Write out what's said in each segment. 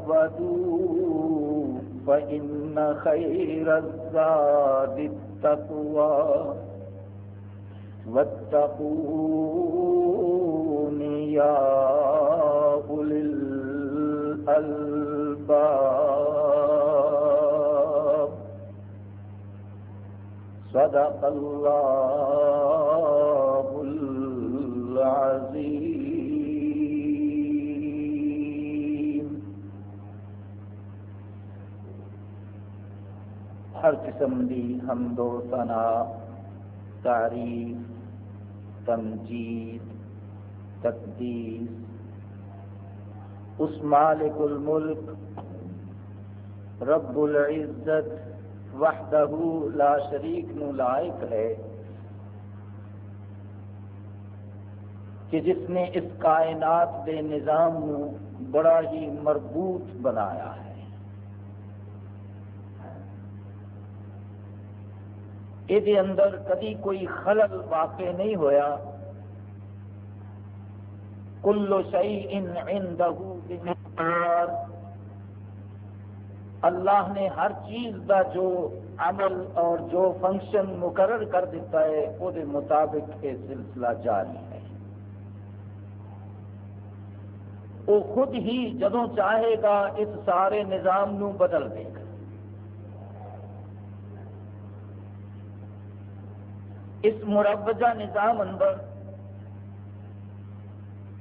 وتزودوا فإن خير الزاد التقوى واتقون يا أولي الألباب صدق الله العظيم ہر قسم دی حمد و ثنا، تعریف، تمجید، تقدیس۔ اس مالک الملک، رب العزت وحدہ لا شریک نو لائق ہے، کہ جس نے اس کائنات دے نظام نو بڑا ہی مربوط بنایا ہے۔ یہ اندر کدی کوئی خلل واقع نہیں ہویا۔ کلو شعی اللہ نے ہر چیز دا جو عمل اور جو فنکشن مقرر کر دیتا ہے، وہ مطابق یہ سلسلہ جاری ہے۔ وہ خود ہی جدوں چاہے گا اس سارے نظام نو بدل دے گا۔ اس مروجہ نظام اندر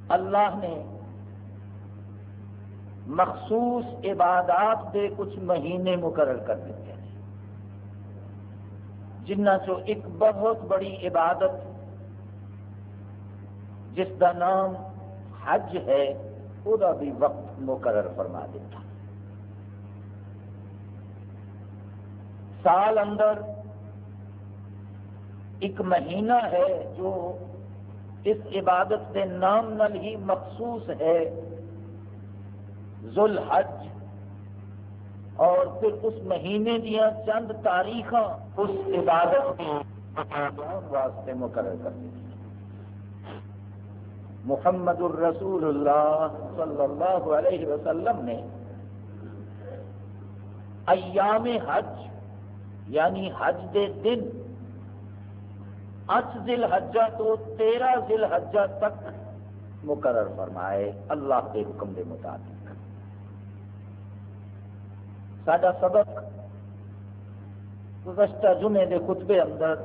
اللہ نے مخصوص عبادات دے کچھ مہینے مقرر کر دیتے ہیں۔ جنہ چو ایک بہت بڑی عبادت جس کا نام حج ہے وہ بھی وقت مقرر فرما دیتا۔ سال اندر ایک مہینہ ہے جو اس عبادت کے نام نل ہی مخصوص ہے ذل حج اور پھر اس مہینے دیا چند تاریخ اس عبادت کے واسطے مقرر کر دی۔ محمد الرسول اللہ صلی اللہ علیہ وسلم نے ایام حج یعنی حج دے دن اٹھ ذل حجہ تو تیرہ ذل حجہ تک مقرر فرمائے۔ اللہ کے حکم کے مطابق۔ سڈا سبق گزشتہ جمعے کے خطبے اندر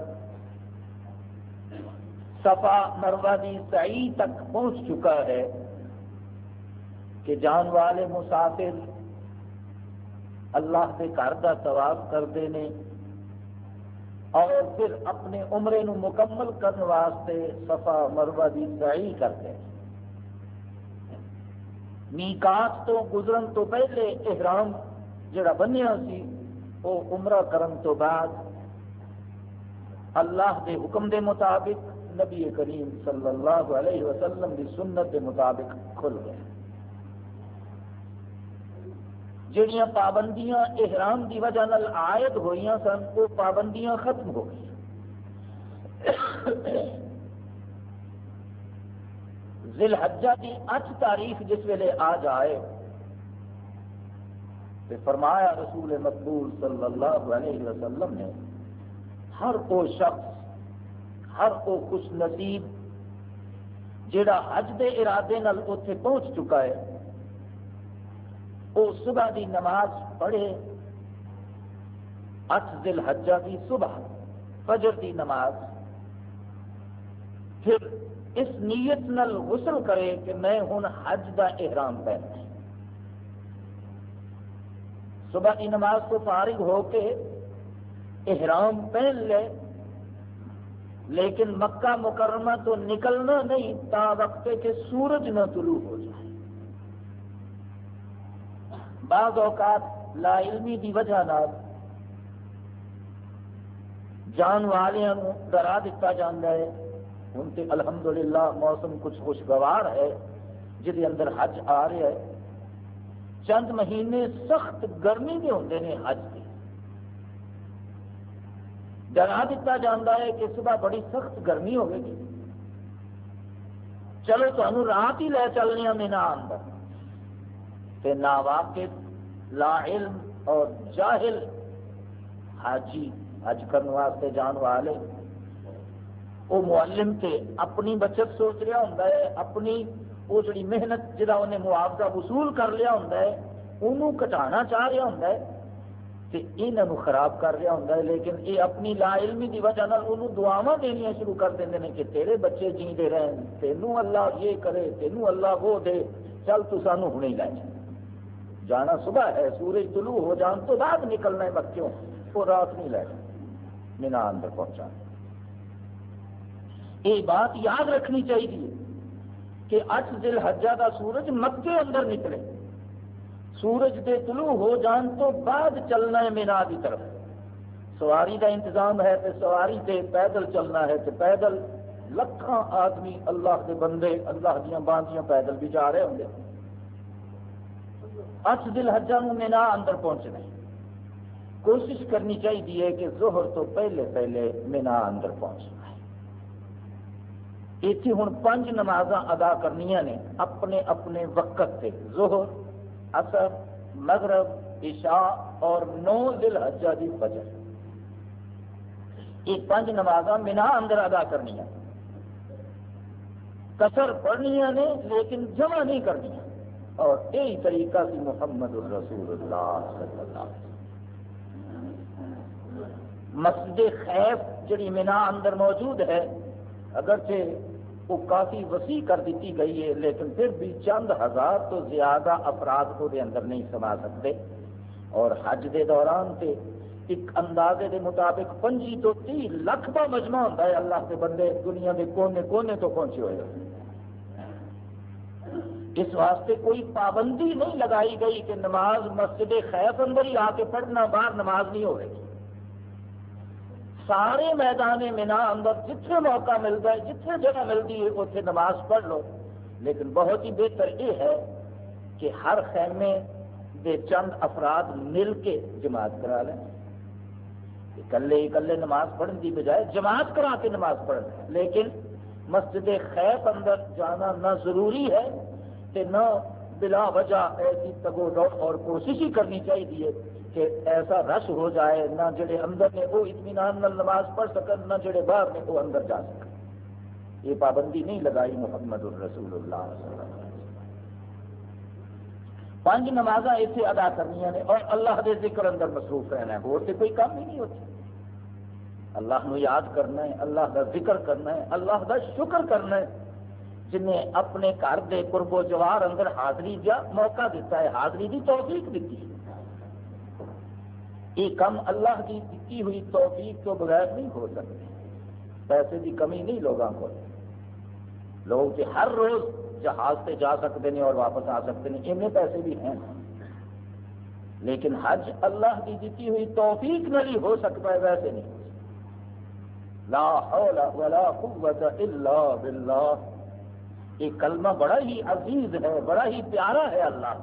صفا مروا دی سعی تک پہنچ چکا ہے کہ جان والے مسافر اللہ کے گھر کا طواف کرتے ہیں اور پھر اپنے عمرے نو مکمل کرنے واسطے صفا مروا دی سعی کرتے ہیں۔ میکات تو گزرن تو پہلے احرام جڑا بنیا سی وہ عمرہ کرن تو بعد اللہ کے حکم دے مطابق نبی کریم صلی اللہ علیہ وسلم کی سنت کے مطابق کھل گئے۔ جڑیاں پابندیاں احرام کی وجہ نال عائد ہوئی سن، وہ پابندیاں ختم ہو گئی۔ ذل کی اٹھ تاریخ جس ویلے آ جائے تو فرمایا رسول مقبول صلی اللہ علیہ وسلم نے، ہر وہ شخص، ہر وہ خوش نصیب جڑا حج دے ارادے نال اتنے پہنچ چکا ہے وہ صبح دی نماز پڑھے۔ اٹھ ذل حجہ کی صبح فجر دی نماز۔ پھر اس نیت نل غسل کرے کہ میں ہوں حج دا احرام پہنا صبح کی نماز کو فارغ ہو کے احرام پہن لے، لیکن مکہ مکرمہ تو نکلنا نہیں، تا وقت کہ سورج نہ طلوع ہو جائے۔ بعض اوقات لا علمی دی وجہ نال جان والوں ڈرا دیتا جاتا ہے۔ ہوں تو الحمدللہ موسم کچھ خوشگوار ہے جہد اندر حج آ رہا ہے۔ چند مہینے سخت گرمی کے ہوں نے حج کے ڈرا دیتا جاتا ہے کہ صبح بڑی سخت گرمی ہوگی چلو تمہیں رات ہی لے چلنی ہاں مینا اندر تے نا واقف لا علم اور جاہل، حاجی، حج کرنے واسطے جان والے۔ وہ معلم تے اپنی بچت سوچ رہا ہوں اپنی وہ جڑی محنت جہاں انہیں معاوضہ وصول کر لیا ہوں انہوں کٹانا چاہ رہا ہوں تے انہوں خراب کر رہا ہوں لیکن یہ اپنی لا علمی کی وجہ انہوں دعوا دنیا شروع کر دیں کہ تیرے بچے جیندے رہن، تینوں اللہ یہ کرے، تینوں اللہ وہ دے، چل تو سانو ہوں لے جائے جانا صبح ہے، سورج طلوع ہو جان تو بعد نکلنا ہے بچوں۔ وہ رات نہیں لے مینا اندر پہنچا۔ یہ بات یاد رکھنی چاہیے کہ اٹھ دل حجا کا سورج مکے اندر نکلے۔ سورج کے طلوع ہو جان تو بعد چلنا ہے مینا کی طرف۔ سواری کا انتظام ہے تو سواری سے پیدل چلنا ہے تو پیدل۔ لکھان آدمی اللہ کے بندے، اللہ دیا باندیاں پیدل بھی جا رہے ہوں گے۔ اٹھ دل حجا مینا اندر پہنچنا ہے کوشش کرنی چاہیے کہ زہر تو پہلے پہلے مینا اندر پہنچنا ہے اتنے ہوں پانچ نماز ادا کرنی نے اپنے اپنے وقت سے زہر اثر مغرب، عشاء اور نو دل حجا کی فجر۔ یہ پانچ نماز مینا اندر ادا کرنی کسر پڑھنی نے لیکن جمع نہیں کرنی اور یہی طریقہ سی محمد الرسول اللہ صلی اللہ علیہ وسلم۔ مسجد خیف جڑی مینا اندر موجود ہے، اگرچہ وہ کافی وسیع کر دیتی گئی ہے، لیکن پھر بھی چند ہزار تو زیادہ افراد کو دے اندر نہیں سما سکتے۔ اور حج دے دوران تے ایک اندازے دے مطابق پنجی تو تی لاکھ کا مجمع ہوتا ہے، اللہ کے بندے دنیا کے کونے کونے تو پہنچے ہوئے۔ اس واسطے کوئی پابندی نہیں لگائی گئی کہ نماز مسجد خیف اندر ہی آ کے پڑھنا، باہر نماز نہیں ہو رہی سارے میدان مینا اندر جتنے موقع ملتا ہے جتنے جگہ ملتی ہے اتنے نماز پڑھ لو۔ لیکن بہت ہی بہتر یہ ہے کہ ہر خیمے دے چند افراد مل کے جماعت کرا لیں۔ اکلے اکلے نماز پڑھنے کی بجائے جماعت کرا کے نماز پڑھ لیکن مسجد خیف اندر جانا نہ ضروری ہے۔ کہ نہ بلا وجہ ایسی تگو دو اور کوشش ہی کرنی چاہیے کہ ایسا رش ہو جائے، نہ جڑے اندر نے وہ اطمینان نماز پڑھ سکن، نہ جڑے باہر نے وہ اندر جا سکن۔ یہ پابندی نہیں لگائی محمد الرسول اللہ صلی اللہ علیہ وسلم۔ پانچ نماز اتنے ادا کرنی نے اور اللہ کے ذکر اندر مصروف رہنا ہے۔ اور تو کوئی کام ہی نہیں ہوتا۔ اللہ نو یاد کرنا ہے، اللہ کا ذکر کرنا ہے، اللہ کا شکر کرنا ہے۔ جنہیں اپنے گھر کے قرب و جوار اندر حاضری دیا، موقع دیتا ہے، حاضری کی توفیق دیتی ہے۔ یہ کم اللہ کی دیتی ہوئی توفیق تو بغیر نہیں ہو سکتے۔ پیسے کی کمی نہیں لوگوں کو۔ لوگ کہ ہر روز جہاز سے جا سکتے ہیں اور واپس آ سکتے ہیں ان پیسے بھی ہیں۔ لیکن حج اللہ کی دیتی ہوئی توفیق نہیں ہو سکتا ہے، ویسے نہیں۔ لا حول ولا قوت الا باللہ۔ یہ کلمہ بڑا ہی عزیز ہے، بڑا ہی پیارا ہے اللہ۔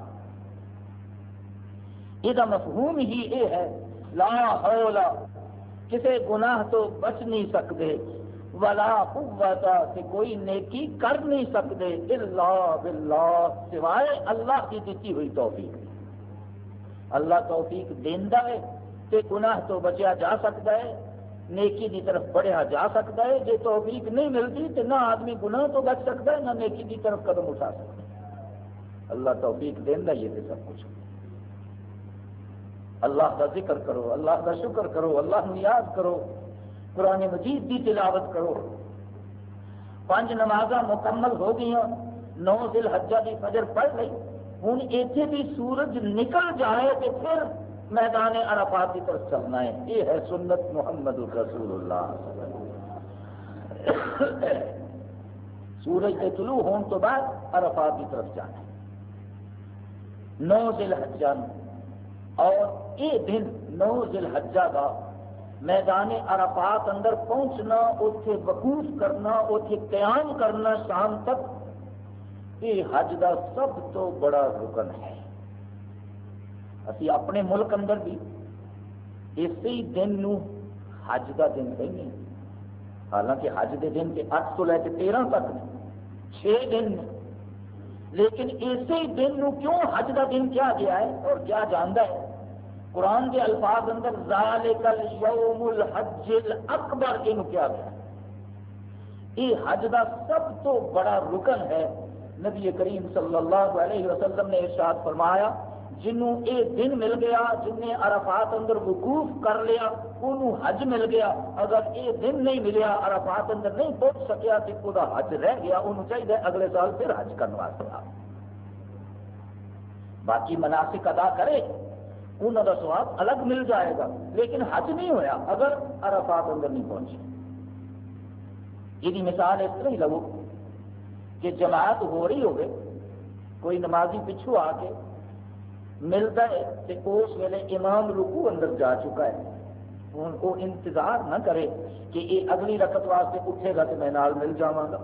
یہ مفہوم ہی یہ ہے، لا حول کسی گناہ تو بچ نہیں سکتے، ولا قوت، کہ کوئی نیکی کر نہیں سکتے، الا باللہ، سوائے اللہ کی دیتی ہوئی توفیق۔ اللہ توفیق دینا ہے، کہ گناہ تو بچیا جا سکتا ہے نیکی کی طرف بڑھیا جا سکتا ہے جی توفیق نہیں ملتی تو نہ آدمی گناہ تو بچ سکتا ہے، نہ نیکی کی طرف قدم اٹھا سکتا ہے۔ اللہ توفیق دینا یہ سب کچھ۔ اللہ کا ذکر کرو، اللہ کا شکر کرو، اللہ یاد کرو، قرآن مجید کی تلاوت کرو۔ پانچ نماز مکمل ہو گئی نو دل حجا کی فجر پڑھ گئی ہوں اتنے بھی سورج نکل جائے تو پھر میدان عرفات کی طرف چلنا ہے۔ یہ ہے سنت محمد الرسول اللہ سورج کے طلوع ہونے تو بعد عرفات کی طرف جانا ہے۔ نو ذل حجہ اور یہ دن نو ذل حجہ کا میدان عرفات اندر پہنچنا اتنے وقوف کرنا اتنے قیام کرنا شام تک، یہ حج کا سب تو بڑا رکن ہے۔ اسی اپنے ملک اندر بھی اسی دن نو حج کا دن کہیں حالانکہ حج کے دن کے اٹھ تو لے کے تیرہ تک نے چھ دن لیکن اسی دن نو کیوں حج کا دن کیا گیا ہے اور کیا جانتا ہے قرآن کے الفاظ اندر ذالک یوم الحج الاکبر یہ کیا گیا یہ حج کا سب تو بڑا رکن ہے نبی کریم صلی اللہ علیہ وسلم نے ارشاد فرمایا جنوں یہ دن مل گیا جن نے عرفات اندر وقوف کر لیا انہوں حج مل گیا۔ اگر یہ دن نہیں ملیا، عرفات اندر نہیں پہنچ سکیا تو وہ حج رہ گیا انہوں چاہیے اگلے سال پھر حج کرنے واسطے باقی مناسک ادا کرے انہوں کا سواب الگ مل جائے گا۔ لیکن حج نہیں ہویا اگر عرفات اندر نہیں پہنچے۔ یہ مثال اس طرح ہی لگو کہ جماعت ہو رہی ہوگی، کوئی نمازی پچھو آ کے ملتا ہے تو اس ویلے امام رکو اندر جا چکا ہے۔ ہوں وہ انتظار نہ کرے کہ یہ اگلی رقط واسطے اٹھے گا تو میں نال مل جاگا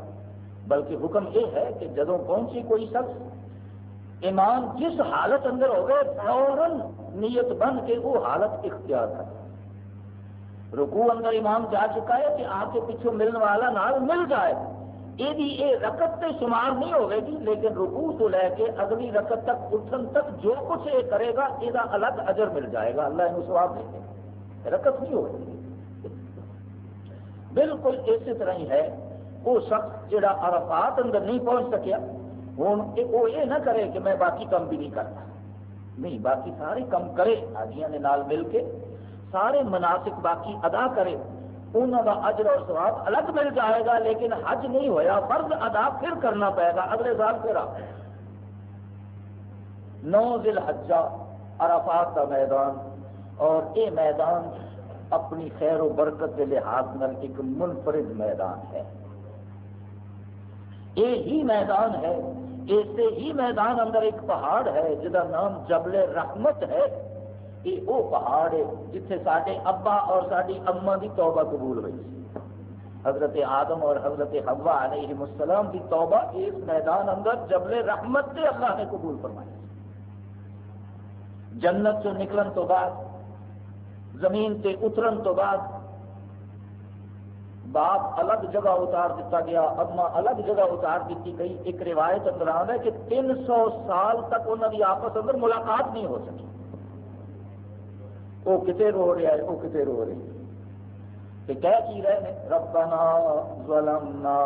بلکہ حکم یہ ہے کہ جدو پہنچی کوئی شخص، امام جس حالت اندر ہو گئے، فوراً نیت بن کے وہ حالت اختیار کر۔ رکو اندر امام جا چکا ہے کہ آ کے پیچھوں ملنے والا نال مل جائے۔ یہ رقط تے شمار نہیں ہوئے گی، لیکن رکوع تو لے کے اگلی رقط تک، اٹھن تک جو کچھ یہ کرے گا یہ الگ اجر مل جائے گا۔ اللہ یہ سواب دے دے رقط نہیں ہوگی بالکل اسی طرح ہی ہے۔ وہ شخص جڑا عرفات اندر نہیں پہنچ سکیا، ہوں وہ یہ نہ کرے کہ میں باقی کام بھی نہیں کرتا۔ نہیں، باقی سارے کام کرے، حاجیاں نے نال مل کے سارے مناسک باقی ادا کرے۔ انہوں کا اجر اور سواب الگ مل جائے گا، لیکن حج نہیں ہویا، فرض ادا پھر کرنا پائے گا، اگلے سال پھر آ نو ذل حجہ عرفات کا میدان، اور یہ میدان اپنی خیر و برکت کے لحاظ میں ایک منفرد میدان ہے۔ یہ ہی میدان ہے ایسے ہی میدان اندر ایک پہاڑ ہے جہاں نام جبل رحمت ہے۔ یہ وہ پہاڑ ہے جتنے سارے ابا اور ساری اما کی توبہ قبول ہوئی حضرت آدم اور حضرت حوا علیہ السلام کی توبہ اس میدان اندر جبل رحمت سے اللہ نے قبول فرمائی جنت سے نکلن تو بعد، زمین سے اترن تو بعد باپ الگ جگہ اتار دیتا گیا اما الگ جگہ اتار دیتی گئی۔ ایک روایت اندر ہے کہ تین سو سال تک انہوں کی آپس اندر ملاقات نہیں ہو سکی۔ وہ کتے رو رہا ہے وہ کتے رو رہی ہے کہ کہہ کی رہے ہیں ربنا ظلمنا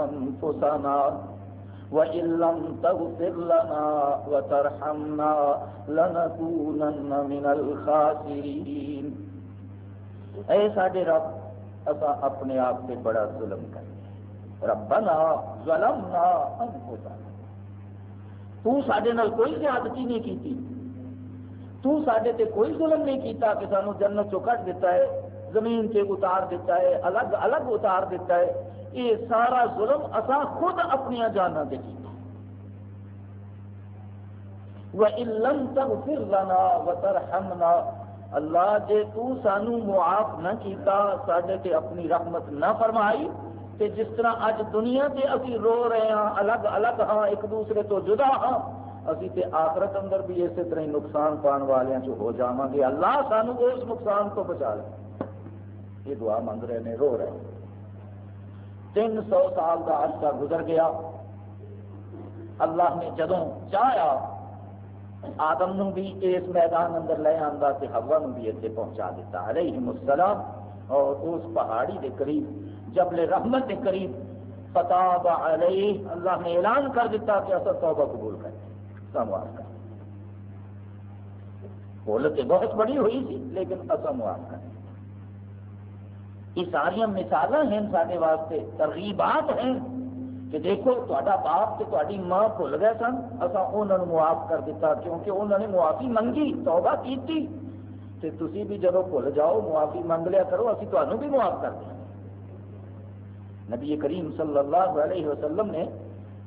انفسنا وَإِن لَّمْ تَغْفِرْ لَنَا وَتَرْحَمْنَا لَنَكُونَنَّ مِنَ الْخَاسِرِينَ اے ساڈے رب اسا اپنے آپ سے بڑا ظلم کریں ربنا ظلمنا انفسنا تو ساڈے نال کوئی زیادتی نہیں کیتی تو سڈے تے کوئی ظلم نہیں کیتا کہ سانو جنت چو کٹ دیتا ہے، زمین سے اتار دیتا ہے، الگ الگ اتار دیتا ہے۔ یہ سارا ظلم اصا خود اپنی جانا دے کیتا۔ وَإِلَّمْ تَغْفِرْ لَنَا وَتَرْحَمْنَا، اللہ جے تو سانو معاف نہ کیتا، ساڈے تے اپنی رحمت نہ فرمائی، تے جس طرح اج دنیا تے اسی رو رہے ہاں الگ الگ ہاں ایک دوسرے تو جدا ہاں ابھی تے آخرت اندر بھی اسی طرح نقصان پان والوں ہو جا گے اللہ سانو اس نقصان تو بچا لے یہ دعا منگ رہے ہیں رو رہے تین سو سال کا عرصہ گزر گیا اللہ نے جدوں چاہیا آدم نو بھی اس میدان اندر لے آتا تو ہوا نو بھی اتنے پہنچا دیتا علیہ السلام اور اس پہاڑی کے قریب جبل رحمت کے قریب فتح علیہ اللہ نے اعلان کر دیتا کہ اصل توبہ قبول کریں معاف کر بولت بہت بڑی ہوئی تھی لیکن اصا معاف کر یہ ساری مثال ہیں سارے واسطے، ترغیبات ہیں کہ دیکھو تا باپ تو تاری ماں بھول گئے سن اصا انہوں نے معاف کر دیتا کیونکہ انہوں نے معافی منگی، توبہ کیتی۔ کی تھی بھی جب بھول جاؤ، معافی منگ لیا کرو، اسی تمہوں بھی معاف کر دیں نبی کریم صلی اللہ علیہ وسلم نے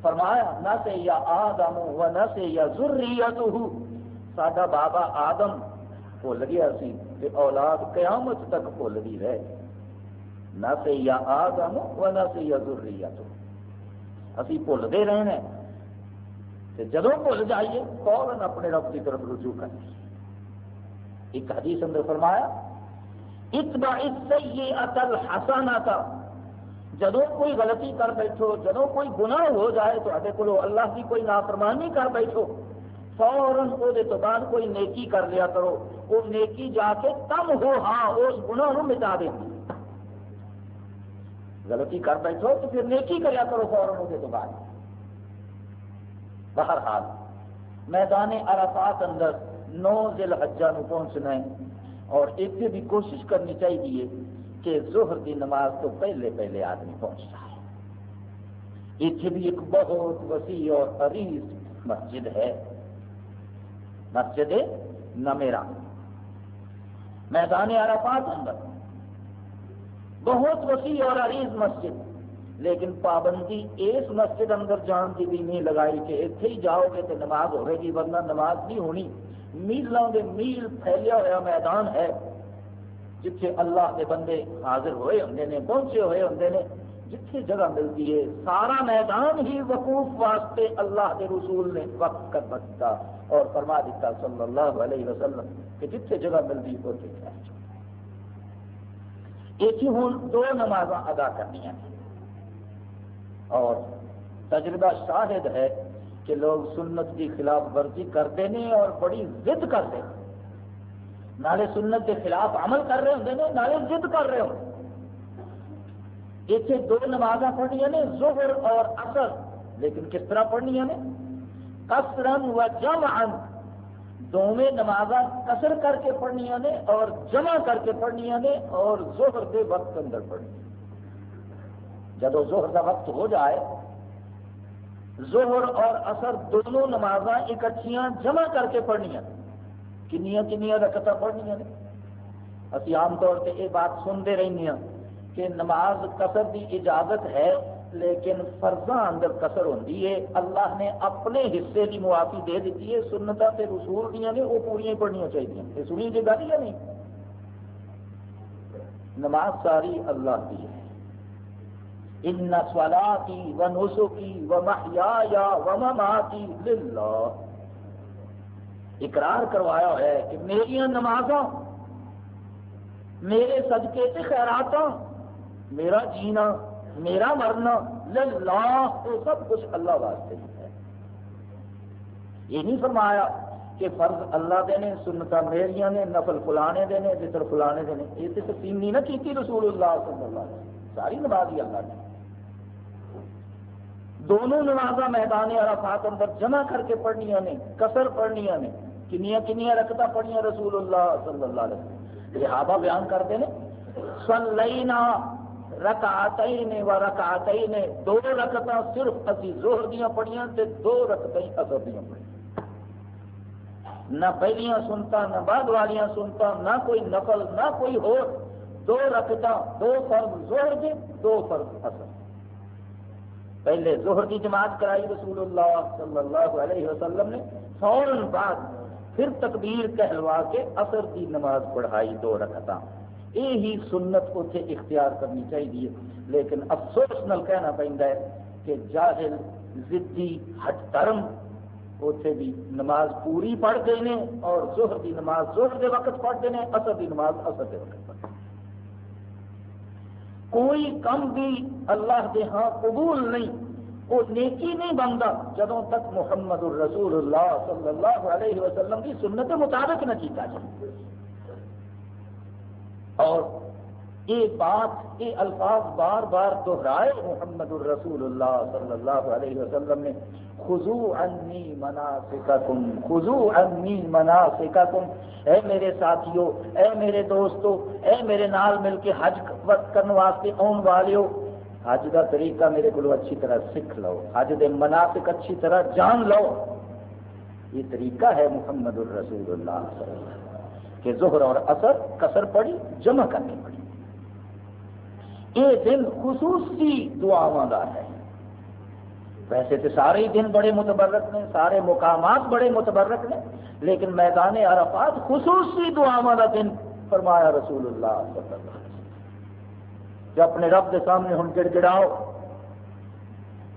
فرمایا، نہ سے یا آدم و نہ سے یا ضروریت ساڈا بابا آدم بھول گیا سی کہ اولاد قیامت تک بھول بھولتی رہے نہ سے یا آدم و نہ سے یا ضروریت اسی بھولتے رہنے جدو بھول جائیے، فوراً اپنے رب کی طرف رجوع کر ایک حدیث اندر فرمایا اتبا اس سے یہ اصل ہسانا تھا جدو کوئی غلطی کر بیٹھو جدو کوئی گناہ ہو جائے تو اڈے کو اللہ کی کوئی نافرمانی کر بیٹھو۔ فوراً وہ بعد کوئی نیکی کر لیا کرو۔ وہ نیکی جا کے کم ہو ہاں اس گناہ مٹا دیں غلطی کر بیٹھو تو پھر نیکی کریا کرو فوراً وہ بعد۔ بہرحال، میدان عرفات اندر نو ذل حجا پہنچنا ہے اور اتنے بھی کوشش کرنی چاہیے۔ کہ ظہر کی نماز تو پہلے پہلے آدمی پہنچ جائے اتنے بھی ایک بہت وسیع اور عریض مسجد ہے۔ مسجد نمیرا میدان عرفات اندر۔ بہت وسیع اور عریض مسجد۔ لیکن پابندی اس مسجد اندر جان کی بھی نہیں لگائی کہ اتنے ہی جاؤ گے تو نماز ہوئے گی، ورنہ نماز نہیں ہونی۔ میلوں کے میل پھیلیا ہوا میدان ہے۔ جتھے اللہ کے بندے حاضر ہوئے ہوں نے، پہنچے ہوئے ہوں نے، جتھے جگہ ملتی ہے، سارا میدان ہی وقوف واسطے اللہ کے رسول نے وقت کر بچتا اور فرما دیتا صلی اللہ علیہ وسلم کہ جتھے جگہ ملتی ہے ایک ہی ہوں، دو نماز ادا کرنی ہیں۔ اور تجربہ شاہد ہے کہ لوگ سنت کی خلاف ورزی کرتے ہیں اور بڑی ضد کرتے ہیں نالے سنت کے خلاف عمل کر رہے ہوں نالے ضد کر رہے ہوں۔ اتنے دو نماز پڑھنی نے زہر اور اثر لیکن کس طرح پڑھنی نے؟ کسرن و جمع دونوں نماز کسر کر کے پڑھنی نے اور جمع کر کے پڑھنی نے اور زہر کے وقت اندر پڑھنی جب زہر کا وقت ہو جائے زہر اور اثر دونوں نماز اکٹھیاں جمع کر کے پڑھنی کنیا کنیا رکت پڑھنی نے۔ اسی عام طور پہ یہ بات سنتے رہنے ہاں کہ نماز قصر کی اجازت ہے، لیکن فرضاں اندر قصر ہوتی ہے۔ اللہ نے اپنے حصے کی معافی دے دیتی ہے سنتا تے رسول دیا نے، وہ پوریا پڑھنی چاہیے یہ سنی جی گل یا نہیں؟ نماز ساری اللہ کی ہے۔ ان سوالاتی و نسخی و محیا و مماتی للہ۔ اقرار کروایا ہوا ہے کہ میری نماز میرے صدقے سے خیرات میرا جینا، میرا مرنا، للہ وہ سب کچھ اللہ واسطے ہی ہے۔ یہ نہیں فرمایا کہ فرض اللہ دے نے سنتا میریاں نے، نفل فلانے دے نے ذکر فلانے دے نے۔ یہ تو تقسیم نہیں نہ کی رسول اللہ صلی اللہ علیہ وسلم۔ ساری نماز ہی اللہ نے۔ دونوں نماز میدان عرفات اندر جمع کر کے پڑھنیا نے، کسر پڑھنیا نے۔ کنیا کنیا رکھتا پڑھیا رسول اللہ صلی اللہ علیہ وسلم۔ لہٰذا بیان کرتے ہیں سلینا رکعتئی نے و رکعتئی دو رکعت صرف اسی زہر دیا پڑھیاں تے دو رکعتیں اثر دیا پڑھیاں نہ پہلیاں سنتا، نہ بعد والیاں سنتا، نہ کوئی نقل، نہ کوئی ہو دو رکعت دو فرض زہر دے، دو فرض اثر۔ پہلے زہر کی جماعت کرائی رسول اللہ صلی اللہ علیہ وسلم نے، فوراً بعد پھر تکبیر کہلوا کے اثر کی نماز پڑھائی دو رکھتا یہی سنت اتنے اختیار کرنی چاہیے۔ لیکن افسوس نل کہنا پہنتا ہے کہ جاہل ضدی ہٹ کرم اتنے بھی نماز پوری پڑھتے ہیں اور زہر کی نماز زہر کے وقت پڑھتے ہیں اثر کی نماز اثر کے وقت پڑھتے ہیں کوئی کم بھی اللہ کے ہاں قبول نہیں وہ نیکی نہیں بنتا جدوں تک محمد الرسول اللہ صلی اللہ علیہ وسلم کی سنت مطابق نہ کیتا جائے۔ اور یہ بات، یہ الفاظ بار بار دہرائے محمد الرسول اللہ صلی اللہ علیہ وسلم نے۔ خزو انی مناسککم خزو انی مناسککم۔ اے میرے ساتھیو، اے میرے دوستو، اے میرے نال مل کے حج کرنے واسطے آن والیو۔ حج کا طریقہ میرے کو اچھی طرح سیکھ لو، حج دے مناسک اچھی طرح جان لو۔ یہ طریقہ ہے محمد الرسول اللہ صلی اللہ علیہ وسلم کہ ظہر اور اثر کسر پڑی جمع کرنی پڑی یہ دن خصوصی دعاواں کا ہے۔ ویسے تو سارے ہی دن بڑے متبرک نے سارے مقامات بڑے متبرک نے لیکن میدان عرفات خصوصی دعاواں کا دن فرمایا رسول اللہ صلی اللہ علیہ وسلم۔ جو اپنے رب کے سامنے ہوں گڑ گڑاؤ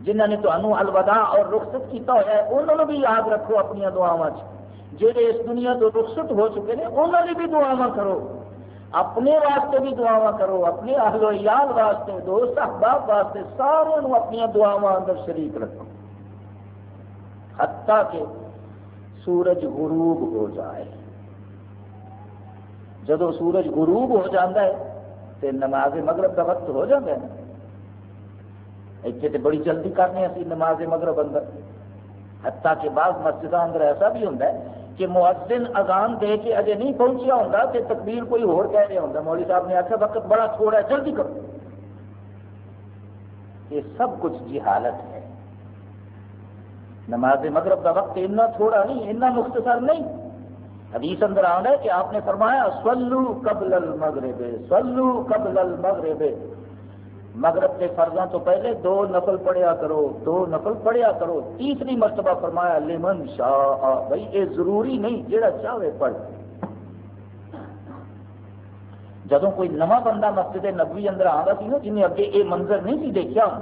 جنہوں نے تمہوں الوداع اور رخصت کیتا ہوا ہے، انہوں نے بھی یاد رکھو اپنی دعاواں جہے اس دنیا تو رخصت ہو چکے ہیں انہوں نے بھی دعاواں کرو۔ اپنے واسطے بھی دعاواں کرو، اپنے اہل و عیال واسطے، دوست احباب واسطے، سارے اپنی دعاواں اندر شریک رکھو۔ حتیٰ کہ سورج غروب ہو جائے۔ جدو سورج غروب ہو جاتا ہے تو نماز مغرب کا وقت ہو جاتا ہے اتنے تو بڑی جلدی کرنے اسی نماز مغرب اندر۔ حتیٰ کہ بعض مسجد اندر ایسا بھی ہوتا ہے کہ مؤذن اذان دے کے اجے نہیں پہنچیا ہوتا کہ تکبیر کوئی اور کہہ رہا ہوتا مولوی صاحب نے آخر وقت بڑا تھوڑا ہے، جلدی کرو۔ یہ سب کچھ جی حالت ہے۔ نماز مغرب کا وقت اتنا تھوڑا نہیں، اتنا مختصر نہیں۔ حدیث اندر آنا ہے کہ آپ نے فرمایا سولو قبل المغرب سولو قبل المغرب۔ مغرب کے فرضوں تو پہلے دو نفل پڑھیا کرو، دو نفل پڑھیا کرو۔ تیسری مرتبہ فرمایا، لمن شاہ بھائی یہ ضروری نہیں جہاں چاہے پڑھ۔ جدو کوئی نواں بندہ مسجد نبوی اندر آتا سی نا، جنہیں اگے یہ منظر نہیں سی دیکھا ہوں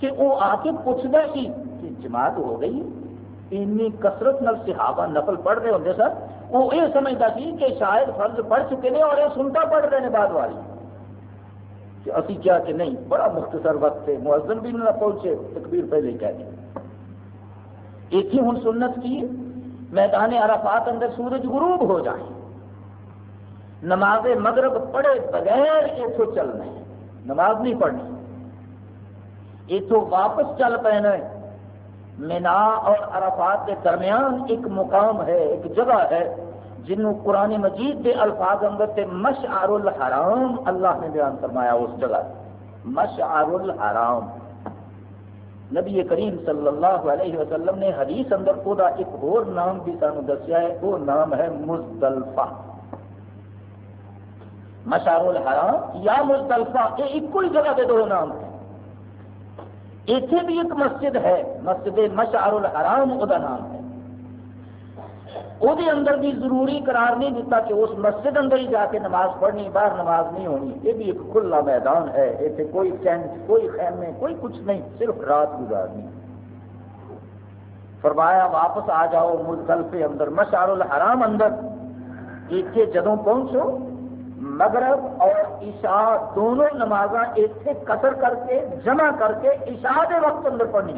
کہ وہ آ کے پوچھتا سی کہ جماعت ہو گئی این کثرت نل صحابہ نفل پڑھ رہے ہوں سر وہ یہ سمجھتا سی کہ شاید فرض پڑھ چکے ہیں اور یہ سنتا پڑھ رہے ہیں بعد والی۔ کہ اسی کیا کہ نہیں، بڑا مختصر وقت ہے مؤذن بھی نہ پہنچے، تکبیر پہلے کہہ دیں ایک ہی ہوں سنت کی، میدان عرفات اندر سورج غروب ہو جائے نماز مغرب پڑھے بغیر اتو چلنا ہے۔ نماز نہیں پڑھنی۔ اتو واپس چل پینا ہے۔ مینا اور عرفات کے درمیان ایک مقام ہے، ایک جگہ ہے، جنہوں قرآن مجید کے الفاظ اندر تے مشعر الحرام اللہ نے بیان فرمایا اس جگہ مشعر الحرام نبی کریم صلی اللہ علیہ وسلم نے حدیث اندر وہ ایک اور نام بھی سانو دسیا ہے، وہ نام ہے مزدلفہ۔ مشعر الحرام یا مزدلفہ، یہ ایک ہی جگہ کے دو نام۔ ہیں اتنے بھی ایک مسجد ہے، مسجد مشعر الحرام وہ نام ہے۔ وہ اندر بھی ضروری قرار نہیں دیتا کہ اس مسجد اندر ہی جا کے نماز پڑھنی، باہر نماز نہیں ہونی۔ یہ بھی ایک کھلا میدان ہے اتنے کوئی ٹینٹ، کوئی خیمے، کوئی کچھ نہیں، صرف رات گزارنی۔ فرمایا، واپس آ جاؤ ملکل اندر مشار الحرام اندر۔ اتنے جدوں پہنچو مغرب اور عشاء دونوں نمازاں اتنے قطر کر کے، جمع کر کے عشاء کے وقت اندر پڑھنی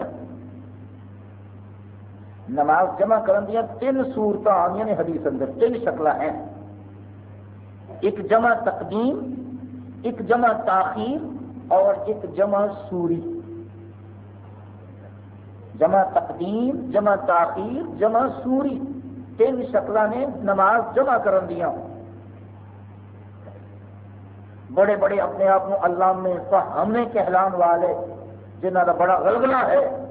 نماز جمع کرن دیا تین صورت آئی نے حدیث اندر، تین شکل ہیں۔ ایک جمع تقدیم، ایک جمع تاخیر اور ایک جمع سوری۔ جمع تقدیم، جمع تاخیر، جمع سوری۔ تین شکل نے نماز جمع کرن دیا۔ بڑے بڑے اپنے آپ اللہ میں ہم کہلان والے جنہ کا بڑا غلغلہ ہے،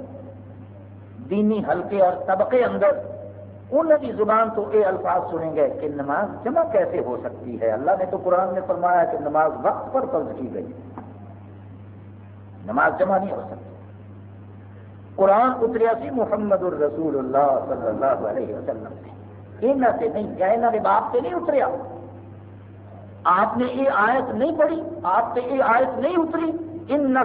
دینی حلقے اور طبقے اندر انہوں کی زبان تو یہ الفاظ سنیں گے کہ نماز جمع کیسے ہو سکتی ہے؟ اللہ نے تو قرآن میں فرمایا کہ نماز وقت پر فرض کی گئی۔ نماز جمع نہیں ہو سکتی۔ قرآن اتریا سی محمد الرسول اللہ صلی اللہ علیہ وسلم سے۔ یہاں سے نہیں کیا یہاں کے باپ سے نہیں اتریا۔ آپ نے یہ آیت نہیں پڑھی، آپ سے یہ آیت نہیں اتری۔ ان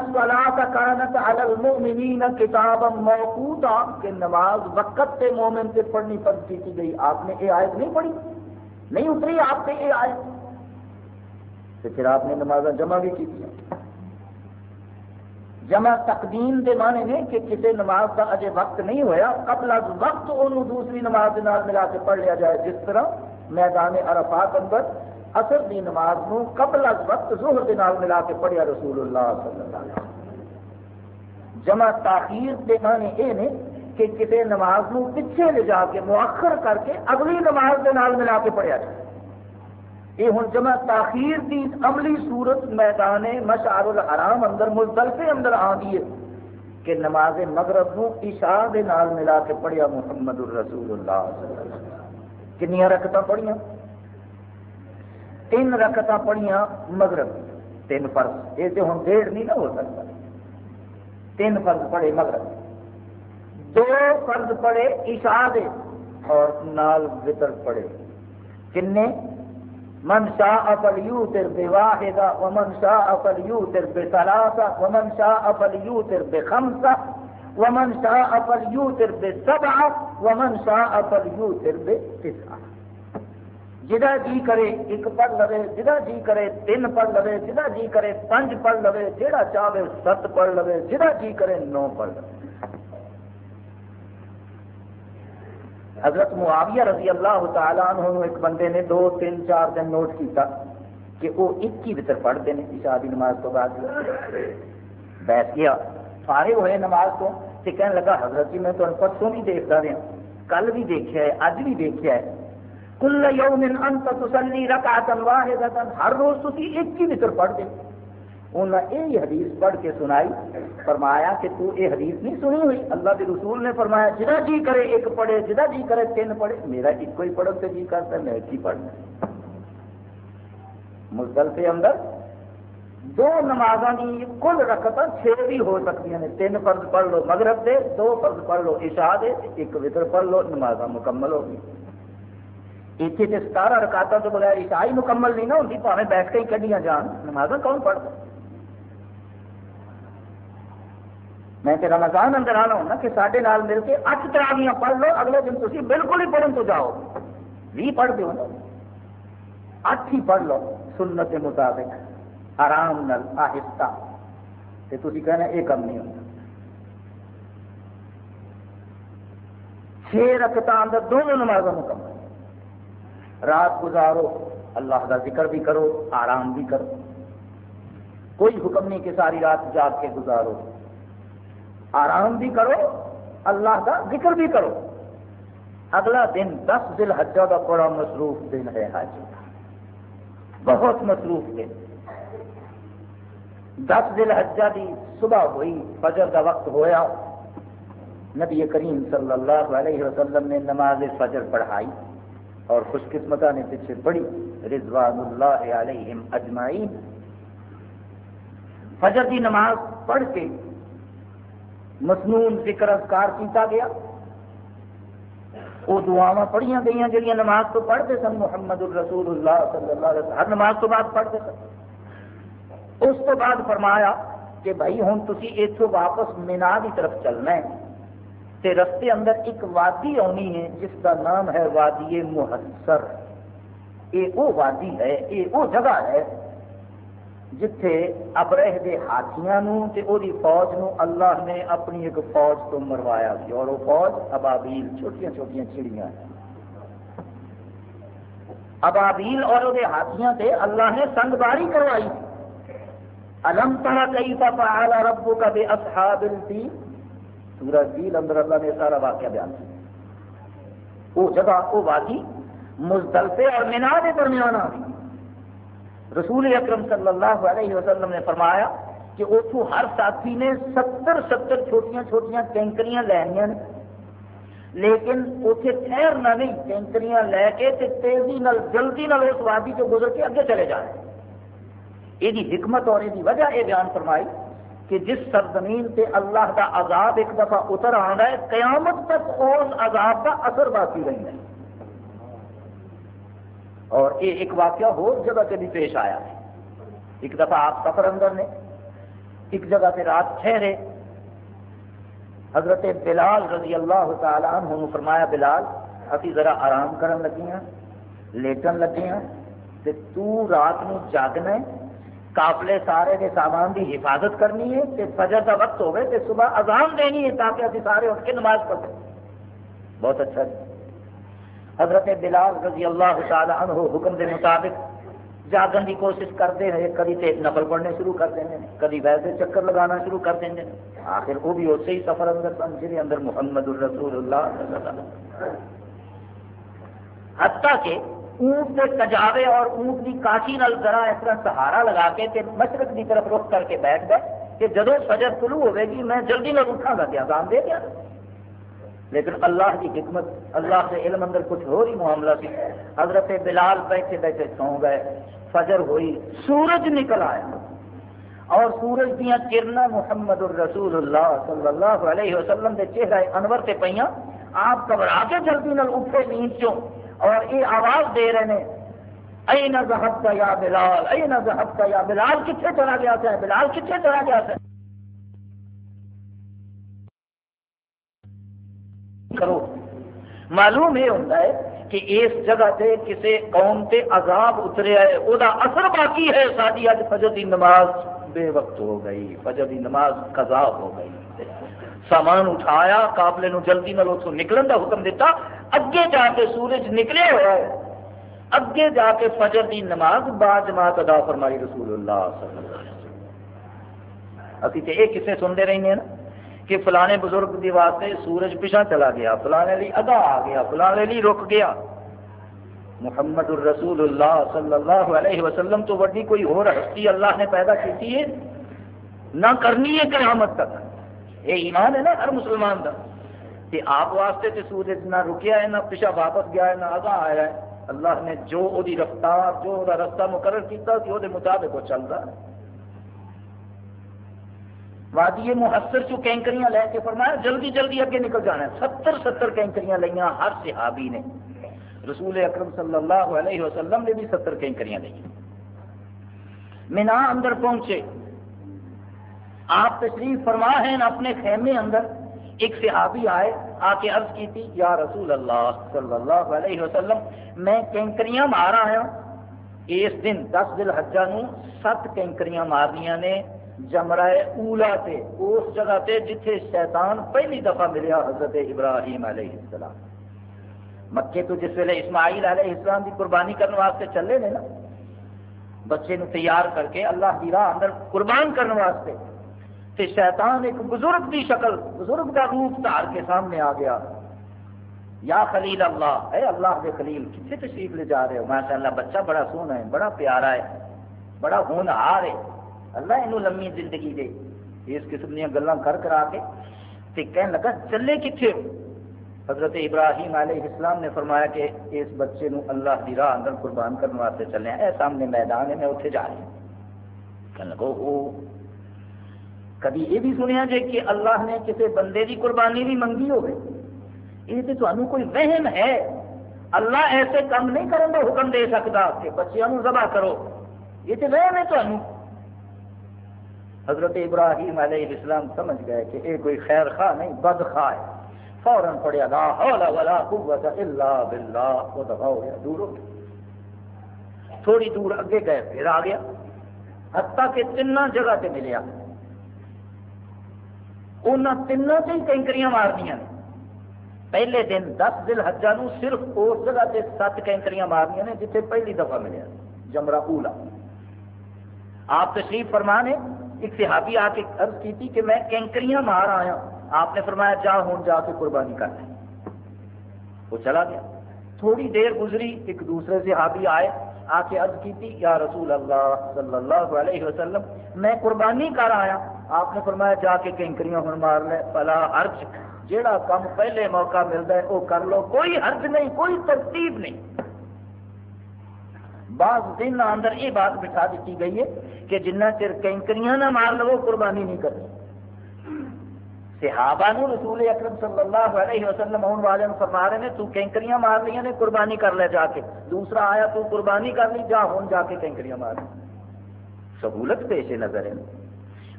کانت علی المؤمنین کتابا موقوتا۔ کہ نماز وقت تے مومن سے پڑھنی فرض کی گئی آپ نے یہ آیت نہیں پڑھی، نہیں اتری آپ سے یہ آیت۔ تو پھر آپ نے نماز جمع بھی کی جمع تقدیم دے معنی نے کہ کسی نماز کا اجے وقت نہیں ہویا، قبل از وقت انہوں دوسری نماز ملا کے پڑھ لیا جائے۔ جس طرح میدان عرفات اندر اثر دی نماز نو قبل از وقت ظہر دے نال ملا کے پڑھیا رسول اللہ صلی اللہ علیہ وسلم۔ جمع تاخیر دے معنی اے نے کہ کسی نماز نو پیچھے لے جا کے مؤخر کر کے اگلی نماز دے نال ملا کے پڑھیا جائے۔ یہ ہوں جمع تاخیر دی عملی صورت میدان مشعر الحرام اندر مزدلفے اندر آ ہے کہ نماز مغرب نو عشاء دے نال ملا کے پڑھیا محمد الرسول اللہ صلی اللہ علیہ وسلم۔ کنیاں رکھتا پڑھیاں؟ تین رکعت پڑھیاں مغرب تین فرض۔ یہ تو ہوں ڈیڑھ نہیں نہ ہو سکتا۔ تین فرض پڑے مگر دو فرض پڑے عشاء دے اور نال وطر پڑے کنے؟ من شاء فلیوتر بواحدہ ومن شاء فلیوتر بثلاثہ ومن شاء فلیوتر بخمسہ ومن شاء فلیوتر بسبعہ ومن شاء فلیوتر بتسعہ۔ جدا جی کرے، ایک پڑھ لو جدا جی کرے، تین پڑھ لو جدا جی کرے پانچ پڑھ لو جہاں چاہے ست پڑھ لو جدا جی کرے، نو پڑھ لو حضرت معاویہ رضی اللہ تعالیٰ عنہ ایک بندے نے دو، تین، چار دن نوٹ کیتا کہ وہ ایک ہی وطر پڑھتے ہیں عشاء کی نماز تو بعد۔ بیٹھ گیا۔ فارغ ہوئے نماز تو کہنے لگا، حضرت جی میں تمہیں پرسوں بھی دیکھتا رہا ہاں، کل بھی دیکھا ہے، اج بھی دیکھا ہے۔ کل یوم انت تسلی رکعتا واحدتا ہر روز تسی ایک ہی وطر پڑھتے انہوں نے یہ حدیث پڑھ کے سنائی، فرمایا کہ تو یہ حدیث نہیں سنی ہوئی۔ اللہ کے رسول نے فرمایا جدا جی کرے ایک پڑھے جدا جی کرے تین پڑھے۔ میرا ایک ہی پڑھو سے جی کرتا میں ایک ہی پڑھنا۔ مزدل اندر دو نمازوں کی کل رکھت چھ بھی ہو سکتی ہیں تین فرض پڑھ لو، مغرب دے، دو فرض پڑھ لو، عشاء دے، ایک وطر پڑھ لو نماز مکمل ہوگی اتنے تو ستارہ رکاطوں تو بغیر عشائی مکمل نہیں نہ ہوتی پاوے بیٹھ کے ہی کھڑیاں جان نمازاں کون پڑھتا میں کہ رمضان اندر آنا ہونا کہ سارے نال مل کے اٹھ تراویاں پڑھ لو اگلے دن تھی بالکل ہی پڑھن تو جاؤ بھی پڑھ دو نا اٹھ ہی پڑھ لو سنت کے مطابق آرام نل آہستہ تو تھی کہنا یہ کم نہیں ہوتا چھ رکھتا اندر دونوں نمازوں مکمل رات گزارو، اللہ کا ذکر بھی کرو، آرام بھی کرو۔ کوئی حکم نہیں کہ ساری رات جاگ کے گزارو۔ آرام بھی کرو، اللہ کا ذکر بھی کرو۔ اگلا دن دس دل حجہ کا بڑا مصروف دن ہے حج بہت مصروف دن۔ دس دل حجہ کی صبح ہوئی، فجر کا وقت ہویا۔ نبی کریم صلی اللہ علیہ وسلم نے نماز فجر پڑھائی۔ اور خوش قسمتہ نے پیچھے پڑھی رضوان اللہ علیہم اجمعین۔ فجر کی نماز پڑھ کے مصنون ذکر اذکار کیتا گیا۔ وہ دعا پڑھیا گئی جہاں نماز تو پڑھتے سن، محمد الرسول اللہ صلی اللہ علیہ وسلم۔ ہر نماز تو بعد پڑھتے سن۔ اس تو بعد فرمایا کہ بھائی ہوں تھی اتوں واپس مینا کی طرف چلنا ہے۔ تے رستے اندر ایک وادی آنی ہے، جس کا نام ہے وادی محسر۔ یہ وہ وادی ہے یہ وہ جگہ ہے جتھے ابرہ دے ہاتھیاں نو تے او دی فوج نو اللہ نے اپنی ایک فوج تو مروایا۔ سی اور وہ فوج، ابابیل، چھوٹیاں چھوٹیاں چڑیاں۔ ابابیل اور وہ ہاتھیاں تے اللہ نے سنگ باری کروائی۔ الم ترا کئی فعل ربک باصحاب الفیل؟ سورہ فیل اندر اللہ نے سارا واقعہ بیان کیا۔ وہ جگہ، وہ وادی مزدلفے اور مینا کے درمیان آ گئی رسول اکرم صلی اللہ علیہ وسلم نے فرمایا کہ اتو ہر ساتھی نے ستر ستر چھوٹیاں چھوٹیاں ٹینکریاں لینیا نے۔ لیکن اتنے ٹھہرنا نہیں، ٹینکریاں لے کے تے تیزی نال، جلدی نال اس وادی سے گزر کے اگے چلے جائیں یہ حکمت اور یہ وجہ یہ بیان فرمائی کہ جس سرزمین سے اللہ کا عذاب ایک دفعہ اتر آ رہا ہے، قیامت تک اس عذاب کا اثر باقی رہنا ہے اور یہ ایک واقعہ ہو جگہ سے بھی پیش آیا۔ ہے ایک دفعہ آپ سفر اندر نے، ایک جگہ سے رات ٹھہرے۔ حضرت بلال رضی اللہ تعالیٰ عنہ فرمایا، بلال ابھی ذرا آرام کرن لگی ہیں، لیٹن لگے ہیں تو رات نو جاگنا ہے قافلے سارے کے سامان کی حفاظت کرنی ہے تے فجر کا وقت ہوئے تے صبح اذان دینی ہے تاکہ ابھی سارے اٹھ کے نماز پڑھ بہت اچھا جی۔ حضرت بلال رضی اللہ تعالی عنہ حکم دے مطابق جاگن کی کوشش کرتے ہیں کبھی تے نفل پڑھنے شروع کر دیں کبھی ویسے چکر لگانا شروع کر دیں آخر وہ بھی اسی ہی سفر اندر سن جی اندر محمد الرسول اللہ حتیٰ کہ اونٹ کے کجاوے اور اونٹ کی کاشی نال ذرا اس طرح سہارا لگا کے تے مشرق کی طرف رخ کر کے بیٹھ گئے کہ جدو فجر طلوع ہوئے گی، میں جلدی میں اٹھا گا کیا کام دے دیا۔ لیکن اللہ کی حکمت، اللہ کے علم اندر کچھ ہو ہی معاملہ سی۔ حضرت بلال بیٹھے بیٹھے سو گئے۔ فجر ہوئی، سورج نکل آیا۔ اور سورج دیا کرنا محمد الرسول اللہ صلی اللہ علیہ وسلم کے چہرہ انور سے پہ آپ گھبرا کے جلدی نال اٹھے نیند چوں اور یہ آواز دے رہے ہیں۔ اے نہ ذہب کا یا بلال اے نہ ذہب کا یا بلال کتنے چلا گیا تھا؟ بلال کتنے چلا گیا تھا؟ کرو۔ معلوم یہ ہوتا ہے کہ اس جگہ تے کسی قوم تے عذاب اتریا ہے وہ اثر باقی ہے۔ ساری اج فجر کی نماز بے وقت ہو گئی، فجر کی نماز قضا ہو گئی۔ سامان اٹھایا، قابلے نو جلدی نال اتوں نکلن کا حکم دیتا اگے جا کے سورج نکلے ہوا ہے۔ اگے جا کے فجر کی نماز با جماعت ادا فرمائی رسول اللہ صلی اللہ علیہ وسلم۔ ابھی تو یہ کسے سنتے رہنے ہیں نا کہ فلانے بزرگ دی واسطے سورج پیچھا چلا گیا، فلانے لی ادا آ گیا، فلانے لی رک گیا۔ محمد الرسول اللہ صلی اللہ علیہ وسلم تو وڈی کوئی اور ہستی اللہ نے پیدا کی ہے، نہ کرنی ہے قیامت تک۔ یہ ایمان ہے نا ہر مسلمان کا کہ آپ واسطے تو سورج نہ رکیا ہے، نہ پیچھا واپس گیا ہے، نہ اگاں آیا ہے۔ اللہ نے جو وہ رفتار، جو وہ رستہ مقرر کیا وہ مطابق وہ چل رہا ہے وادی محسر چو کینکریاں لے کے فرمایا، جلدی جلدی اگے نکل جانا ہے۔ ستر ستر کینکریاں لیا ہر صحابی نے۔ رسول اکرم صلی اللہ علیہ وسلم نے بھی ستر کینکریاں لیا مینا اندر پہنچے۔ آپ تشریف فرما ہیں اپنے خیمے اندر۔ ایک صحابی آئے آ کے عرض کی تھی، یا رسول اللہ صلی اللہ علیہ وسلم، میں کینکریاں مار آیا اس دن دس دل حجا نو ست کینکریاں مارنیاں نے جمرہ اولا تے، اس جگہ تے جتھے شیطان پہلی دفعہ ملیا، حضرت ابراہیم علیہ السلام۔ مکے تو جس ویلے اسماعیل علیہ السلام کی قربانی کرنے واسطے چلے نے نا، بچے نو تیار کر کے اللہ کی راہ اندر قربان کرنے واسطے تے شیطان ایک بزرگ کی شکل، بزرگ کا روپ دھار کے سامنے آ گیا۔ یا خلیل اللہ، اے اللہ کے خلیل کتنے تشریف لے جا رہے ہو؟ ماشاء اللہ بچہ بڑا سونا ہے، بڑا پیارا ہے، بڑا ہونہار ہے۔ اللہ یہ لمبی زندگی دے۔ اس قسم دیا گلیں کر کرا کے تے کہنے لگا، چلے کتنے حضرت ابراہیم علیہ السلام نے فرمایا کہ اس بچے نو اللہ دی راہ اندر قربان کرنے واسطے چلے اے سامنے میدان ہے، میں اتنے جا رہی ہوں۔ کہنے لگو او کبھی یہ بھی سنیا جائے کہ اللہ نے کسی بندے کی قربانی بھی منگی ہوگی یہ تو تمہیں کوئی وہم ہے۔ اللہ ایسے کام نہیں کرنے کا حکم دے سکتا کہ بچیاں ذبح کرو۔ یہ تو وہم ہے تمہیں حضرت ابراہیم علیہ السلام سمجھ گئے کہ یہ کوئی خیر خواہ نہیں، بد خواہ ہے۔ فوراً پڑیا لا حول ولا قوت الا باللہ۔ وہ دفاع ہو گیا، دور ہو گیا۔ تھوڑی دور اگے گئے، پھر آ گیا۔ حتیٰ کہ تین جگہ تے ملیا۔ ان تین سے ہی کینکریاں مارنیاں۔ نے پہلے دن دس دل حجا نو صرف اس جگہ تے سات کینکریاں مارنیاں نے جتنے پہلی دفعہ ملیا جمرا اولا۔ آپ تشریف فرمانے ایک صحابی آ کے عرض کی تھی کہ میں کینکریاں مار آیا۔ آپ نے فرمایا، جا ہوں جا کے قربانی کر لیں۔ وہ چلا گیا۔ تھوڑی دیر گزری، ایک دوسرے صحابی آئے، آ کے عرض کی تھی، یا رسول اللہ صلی اللہ علیہ وسلم، میں قربانی کر آیا۔ آپ نے فرمایا جا کے کینکریاں ہوں مار لے پلا حرج۔ جیڑا کام پہلے موقع ملتا ہے وہ کر لو۔ کوئی حرج نہیں، کوئی ترتیب نہیں۔ بعض دن اندر یہ بات بٹھا دیتی گئی ہے کہ جنہ چر کینکریاں نہ مار لو قربانی نہیں کرنی صحابہ نو رسول اکرم صلی اللہ علیہ وسلم آن والے فرما رہے ہیں، تو کینکریاں مار لیا نے، قربانی کر لے جا کے۔ دوسرا آیا، تو قربانی کر لی، جا ہوں جا کے کینکریاں مار۔ لی سہولت پیش نظر ہے۔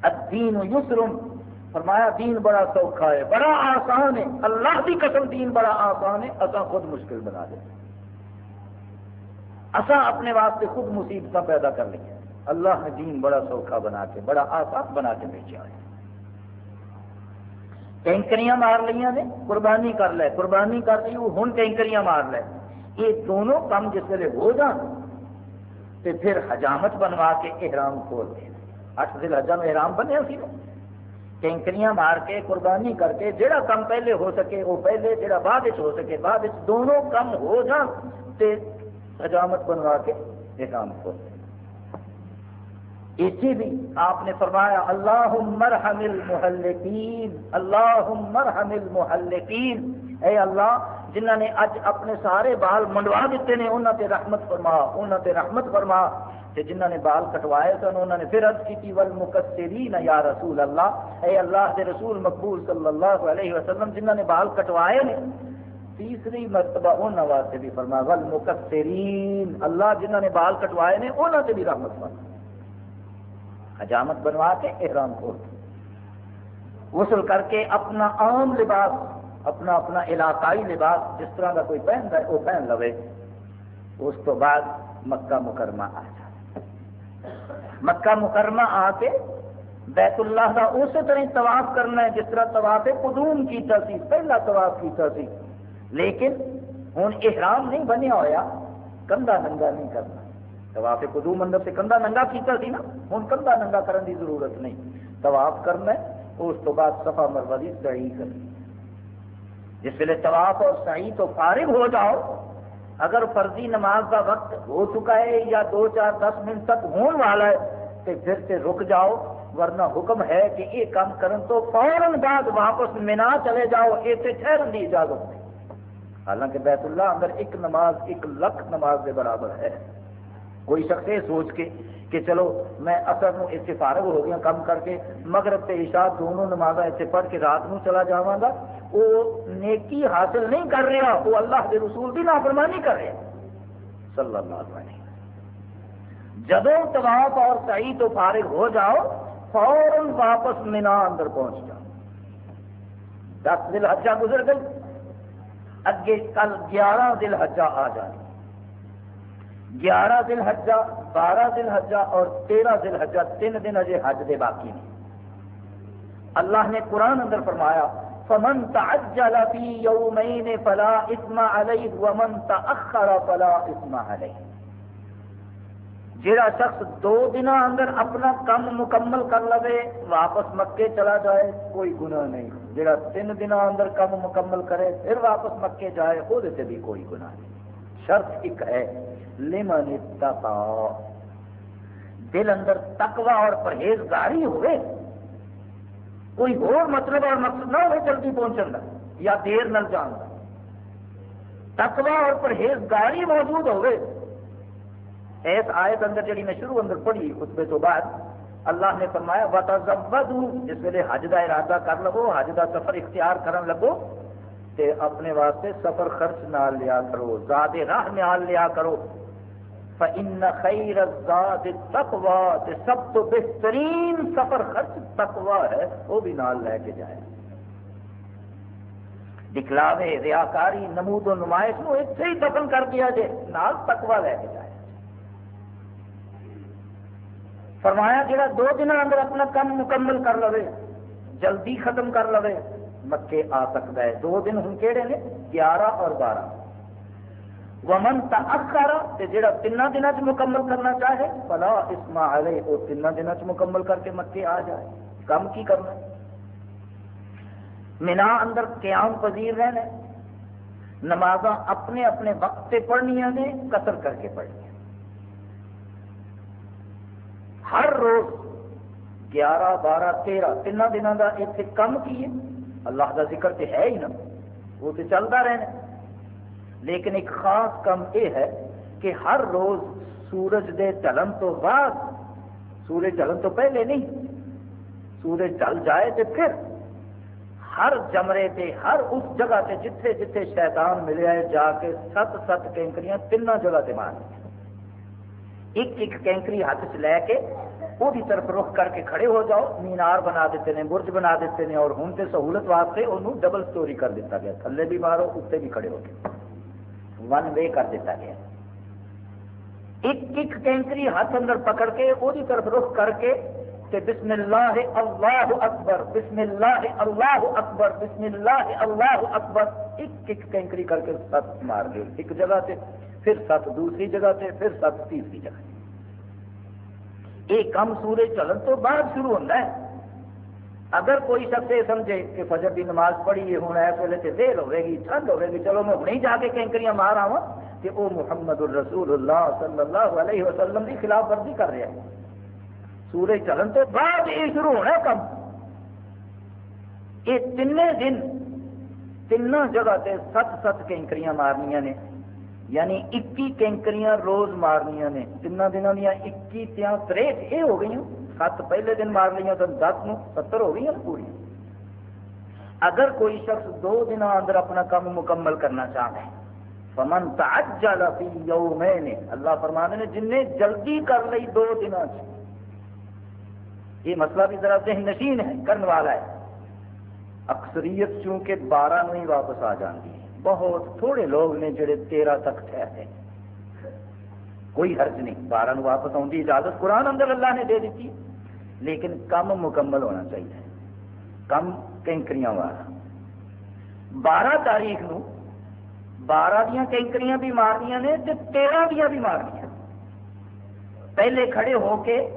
الدین یسرم۔ فرمایا، دین بڑا سوکھا ہے، بڑا آسان ہے۔ اللہ کی قسم دین بڑا آسان ہے اصا خود مشکل بنا دیں اصا اپنے واسطے خود مصیبت پیدا کر لی اللہ نے دین بڑا سوکھا بنا کے، بڑا آسان بنا کے بھیجا ہے۔ ٹینکریاں مار لیا نے، قربانی کر لے، قربانی کر لی، وہ ہوں ٹینکریاں مار لے۔ یہ دونوں کام جس ویلے ہو جان تو پھر حجامت بنوا کے احرام کھول دیں اٹھ دل حجا میں احرام بنیا سی ٹینکریاں مار کے، قربانی کر کے جڑا کم پہلے ہو سکے، وہ پہلے جڑا بعد ہو سکے، بعد دونوں کم ہو جان تو حجامت بنوا کے احرام کھول اسی بھی آپ نے فرمایا اللہ مرحم المحلقین اللہ مرحم المحلقین۔ اے اللہ جنہ نے اج اپنے سارے بال منڈوا دیتے ہیں انہوں تے رحمت فرما انہوں تے رحمت فرما۔ تے جنہ نے بال کٹوائے سن انہوں نے پھر عرض کی والمکسرین یا رسول اللہ اے اللہ دے رسول مقبول صلی اللہ علیہ وسلم جنہ نے بال کٹوائے نے، تیسری مرتبہ انہوں واسطے بھی فرما والمکسرین اللہ جنہ نے بال کٹوائے نے انہوں تے بھی رحمت فرما۔ حجامت بنوا کے احرام کھول غسل کر کے اپنا عام لباس اپنا اپنا علاقائی لباس جس طرح کا کوئی پہن ہے وہ پہن لو اس تو بعد مکہ مکرمہ آ جائے۔ مکہ مکرمہ آ کے بیت اللہ کا اسی طرح طواف کرنا ہے، جس طرح طواف قدوم کیتا سی پہلا طواف کیتا سی لیکن ہوں احرام نہیں بنیا ہوا کندھا ننگا نہیں کرنا۔ طواف قدوم اندر سے کندھا ننگا کیتا سی نا ہوں کندھا ننگا کرنے کی ضرورت نہیں۔ طواف کرنا ہے، اس تو بعد صفا مروا کی صحیح کرنی۔ جس ویلے طواف اور صحیح تو فارغ ہو جاؤ، اگر فرضی نماز کا وقت ہو چکا ہے یا دو چار دس منٹ تک ہونے والا ہے، تو پھر سے رک جاؤ، ورنہ حکم ہے کہ یہ کام کرن تو فوراً بعد واپس منا چلے جاؤ اسے ٹھہرن کی اجازت نہیں۔ حالانکہ بیت اللہ اندر ایک نماز، ایک لکھ نماز کے برابر ہے۔ کوئی شخص یہ سوچ کے کہ چلو، میں اثر نو اتنے فارغ ہو گیا کم کر کے، مغرب تے عشاء دونوں نماز اتنے پڑھ کے رات نو چلا جاگا وہ نیکی حاصل نہیں کر رہا وہ اللہ کے رسول کی نافرمانی کر رہا صلی اللہ علیہ جدو طواف اور صحیح تو فارغ ہو جاؤ، فوراً واپس مینا اندر پہنچ جاؤ۔ دس دل حجہ گزر گئی۔ اگے کل گیارہ دل حجہ آ جائے گیارہ دن حجہ بارہ دن حجہ اور تیرہ دن حجہ تین دن اجے حج دے باقی نے اللہ نے قرآن اندر فرمایا فمن تعجل فی یومین فلا اسم علیہ ومن تاخر فلا اسم علیہ جہاں شخص دو دن اندر اپنا کم مکمل کر لے واپس مکے چلا جائے، کوئی گناہ نہیں۔ جہاں تین دن اندر کم مکمل کرے، پھر واپس مکے جائے وہ بھی کوئی گناہ نہیں۔ شرط ایک ہے، لمن اتقا۔ دل اندر تقوی اور پرہیزگاری ہوئے۔ کوئی اور مطلب اور مقصد نہ ہو جلدی پہنچن کا یا دیر نہ جان کا تقوی اور پرہیزگاری موجود ہوئے۔ اس آیت اندر جڑی میں شروع اندر پڑھی خطبے تو بعد اللہ نے فرمایا، وَتَزَوَّدُوا جس ویلے حج کا ارادہ کر لو، حج کا سفر اختیار کرن لگو تے اپنے واسطے سفر خرچ نال لیا کرو زاد راہ نال لیا کرو۔ فإن خیر الزاد التقوى سب تو بہترین سفر خرچ تقوی ہے، وہ بھی نال لے کے جائے۔ دکھلاوے، ریاکاری، نمود و نمائش نو اتنے ہی دفن کر دیا جائے، نال تقوی لے کے جائے۔ فرمایا، جڑا دو دن اندر اپنا کام مکمل کر لو جلدی ختم کر لو مکے آ سکتا ہے۔ دو دن ہوں کہڑے نے؟ گیارہ اور بارہ۔ ومن تاخر تے جڑا تین دن چ مکمل کرنا چاہے، فلا اسما علیہ وہ تین دن چ مکمل کر کے مکے آ جائے۔ کم کی کرنا مینا اندر قیام پذیر رہنا نماز اپنے اپنے وقت سے پڑھنیا نے قصر کر کے پڑھنی ہر روز گیارہ، بارہ، تیرہ تین دنوں کا اتنے کم کی ہے؟ اللہ کا ذکر تو ہے ہی نا۔ وہ تو چلتا رہنا لیکن ایک خاص کم یہ ہے کہ ہر روز سورج دے ڈلن تو بعد، سورج ڈلن تو پہلے نہیں، سورج ڈل جائے تو پھر ہر جمرے تے، ہر اس جگہ تے جتھے جتھے شیطان ملیا ہے جا کے ست ست کینکریاں تین جگہ تے مار ایک ایک کینکری ہاتھ چ لے کے وہ طرف رخ کر کے کھڑے ہو جاؤ، مینار بنا دیتے ہیں برج بنا دیتے ہیں اور ہوں تو سہولت واسطے انہوں ڈبل سٹوری کر دیتا گیا۔ تھلے بھی مارو اتنے بھی کھڑے ہو گئے۔ ون وے کر دیتا گیا۔ ایک ایک کینکری ہاتھ اندر پکڑ کے وہ طرف رخ کر کے کہ بسم اللہ اللہ اکبر، بسم اللہ اللہ اکبر، بسم اللہ اللہ اکبر۔ ایک ایک کینکری کر کے سات مار دے ایک جگہ سے پھر سات دوسری جگہ سے پھر سات تیسری جگہ۔ یہ کم سورج چلن تو بعد شروع ہوتا ہے۔ اگر کوئی شخص یہ سمجھے کہ فجر کی نماز پڑھی ہے ہوں اس ویلے دیر ہوے گی ٹھنڈ ہوے گی چلو میں نہیں جا کے کینکریاں مار آوا کہ وہ محمد الرسول اللہ صلی اللہ علیہ وسلم کی خلاف ورزی کر رہا ہے سورج چلن تو بعد یہ شروع ہونا کم۔ یہ تین دن تین جگہ تے ست ست کینکریاں مارنیاں نے۔ یعنی اکی کینکریاں روز مارنیاں نے۔ تین دنوں دیا اکی تیا تریٹ یہ ہو گئی سات پہلے دن مار لیا تو دس نو ستر ہو گئی پوری اگر کوئی شخص دو دن اندر اپنا کام مکمل کرنا چاہے فمن تعجل فی یومین اللہ فرمانے نے جن نے جلدی کر لی دو دن یہ مسئلہ بھی ذرا ذہن نشین ہے کرنے والا ہے اکثریت چونکہ بارہ نو ہی واپس آ جاتی ہے بہت تھوڑے لوگ نے جڑے تیرہ تک ٹھہرے ہیں کوئی حرج نہیں۔ بارہ نو واپس آؤں اجازت قرآن اندر اللہ نے دے دیتی۔ لیکن کم مکمل ہونا چاہیے۔ کم کینکریاں والا۔ بارہ تاریخ نو بارہ دیا کینکریاں بھی مارنیاں نے تیرہ دیا بھی مارنیاں۔ پہلے کھڑے ہو کے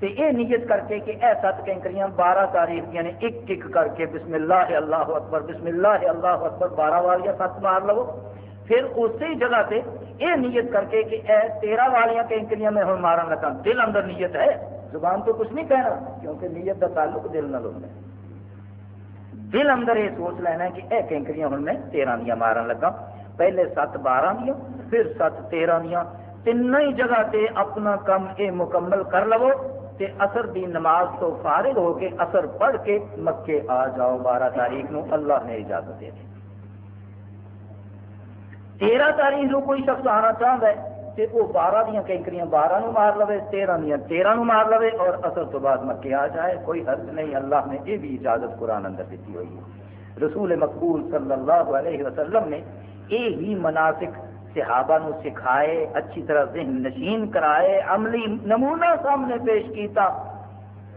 تے اے نیت کر کے کہ اے سات کینکریاں بارہ تاریخ یعنی ایک ایک کر کے بسم اللہ اللہ اکبر، بسم اللہ اللہ اکبر، بارہ والیاں سات مار لو۔ پھر اسی جگہ سے اے نیت کر کے کہ اے تیرہ والیاں کینکریاں میں ہوں مارن لگا دل اندر نیت ہے۔ زبان تو کچھ نہیں کہنا کیونکہ نیت کا تعلق دل نہ ہوتا ہے۔ دل اندر یہ سوچ لینا ہے کہ اے کینکریاں ہوں میں تیرہ دیا مارن لگا پہلے سات بارہ دیا پھر سات تیرہ دیا تین ہی جگہ تے اپنا کام یہ مکمل کر لو تے اثر دی نماز تو فارغ ہو کے اثر پڑھ کے مکے آ جاؤ۔ بارہ تاریخ نو اللہ نے اجازت دے دی۔ تیرہ تاریخ نو کوئی شخص آنا چاہتا ہے تے وہ بارہ دیا کینکریاں بارہ نو مار لو تیرہ دیا تیرہ نو مار لو اور اثر تو بعد مکے آ جائے کوئی حرج نہیں اللہ نے یہ بھی اجازت قرآن اندر دیتی ہوئی ہے رسول مقبول صلی اللہ علیہ وسلم نے یہی مناسک صحابہ نو سکھائے اچھی طرح ذہن نشین کرائے عملی نمونہ سامنے پیش کیتا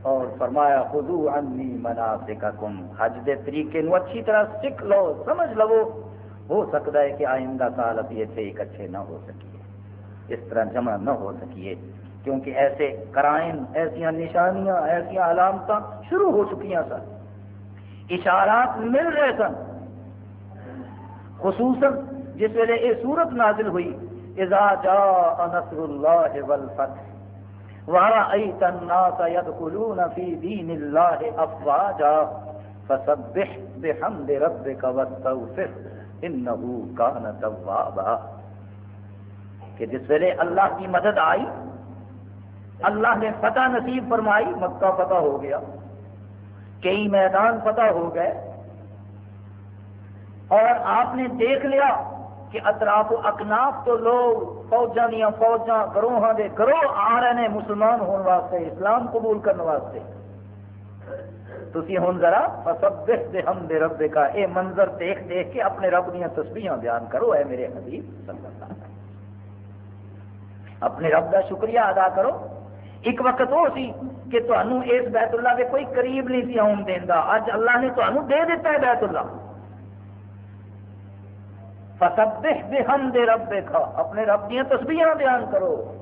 اور فرمایا خضو عنی مناسککم حج دے طریقے نو اچھی طرح سکھ لو سمجھ لو ہو سکتا ہے کہ آئندہ سال ابھی ایسے اکٹھے نہ ہو سکیے، اس طرح جمع نہ ہو سکیے۔ کیونکہ ایسے کرائن ایسا نشانیاں ایسا علامت شروع ہو چکی سن۔ اشارات مل رہے سن۔ خصوصاً جس ویلے یہ سورت نازل ہوئی، اذا جاء نصر اللہ والفتح ورأيت الناس يدخلون في دين الله أفواجا فسبح بحمد ربك واستغفر۔ توابا، کہ جس ویلے اللہ کی مدد آئی، اللہ نے فتح نصیب فرمائی، مکہ فتح ہو گیا، کئی میدان فتح ہو گئے، اور آپ نے دیکھ لیا کہ اطراف اکناف تو لوگ فوجاں دیا فوجاں گروہ دے گروہ آ رہے ہیں، مسلمان ہونے واسطے، اسلام قبول کرنے واسطے۔ تھی ہوں ذرا فسبح بحمد رب کا اے منظر دیکھ دیکھ کے اپنے رب دیا تسبیحاں بیان کرو، اے میرے حبیب صلی اللہ علیہ وسلم۔ اپنے رب کا شکریہ ادا کرو۔ ایک وقت وہ سی کہ تمہوں اس بیت اللہ کے کوئی قریب نہیں سی آن دینا اج اللہ نے تمہوں دے دیتا ہے بیت اللہ۔ فسبح بحمد ربک۔ اپنے رب دیا تسبیحاں بیان کرو۔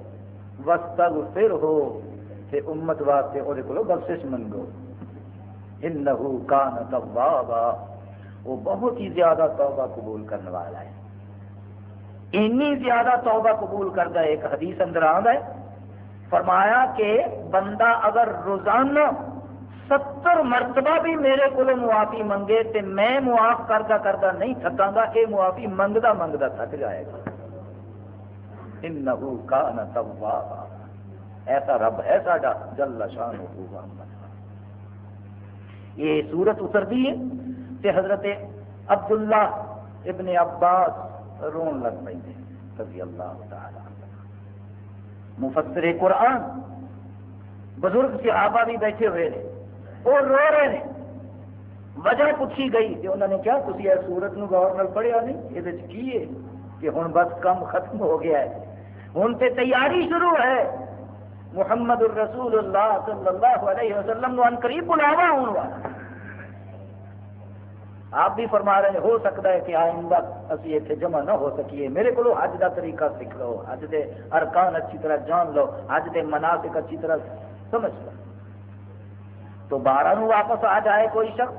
واستغفر ہو تے امت واسطے او دے کولو بخشش منگو۔ انه کان توابا۔ وہ بہت ہی زیادہ توبہ قبول کرنے والا ہے۔ اتنی زیادہ توبہ قبول کرتا ہے ایک حدیث اندر آندا ہے۔ فرمایا کہ بندہ اگر روزانہ ستر مرتبہ بھی میرے کو معافی منگے تے میں معاف کرتا کرتا نہیں تھکا گا یہ معافی منگتا منگتا تھک جائے گا۔ انہو کان توابا۔ ایسا رب ہے ساڈا جل شان یہ صورت اترتی ہے تے حضرت عبداللہ ابن عباس رون لگ پہ رضی اللہ تعالی مفسر قرآن بزرگ صحابہ بھی بیٹھے ہوئے ہیں، وہ رو رہے ہیں۔ وجہ پوچھی گئی کہ انہوں نے کیا تھی اس سورت نو غور نال پڑھیا نہیں؟ یہ کی ہے کہ ہوں بس کم ختم ہو گیا ہے۔ ہوں تے تیاری شروع ہے۔ محمد الرسول اللہ صلی اللہ علیہ وسلم ان قریب بلاوا ہوں والا۔ آپ بھی فرما رہے ہو سکتا ہے کہ آئندہ اسی اتنے جمع نہ ہو سکیے۔ میرے کو حج کا طریقہ سیکھ لو، حج دے ارکان اچھی طرح جان لو، حج دے مناسک اچھی طرح سمجھ لو۔ تو بارہ نو واپس آ جائے کوئی شخص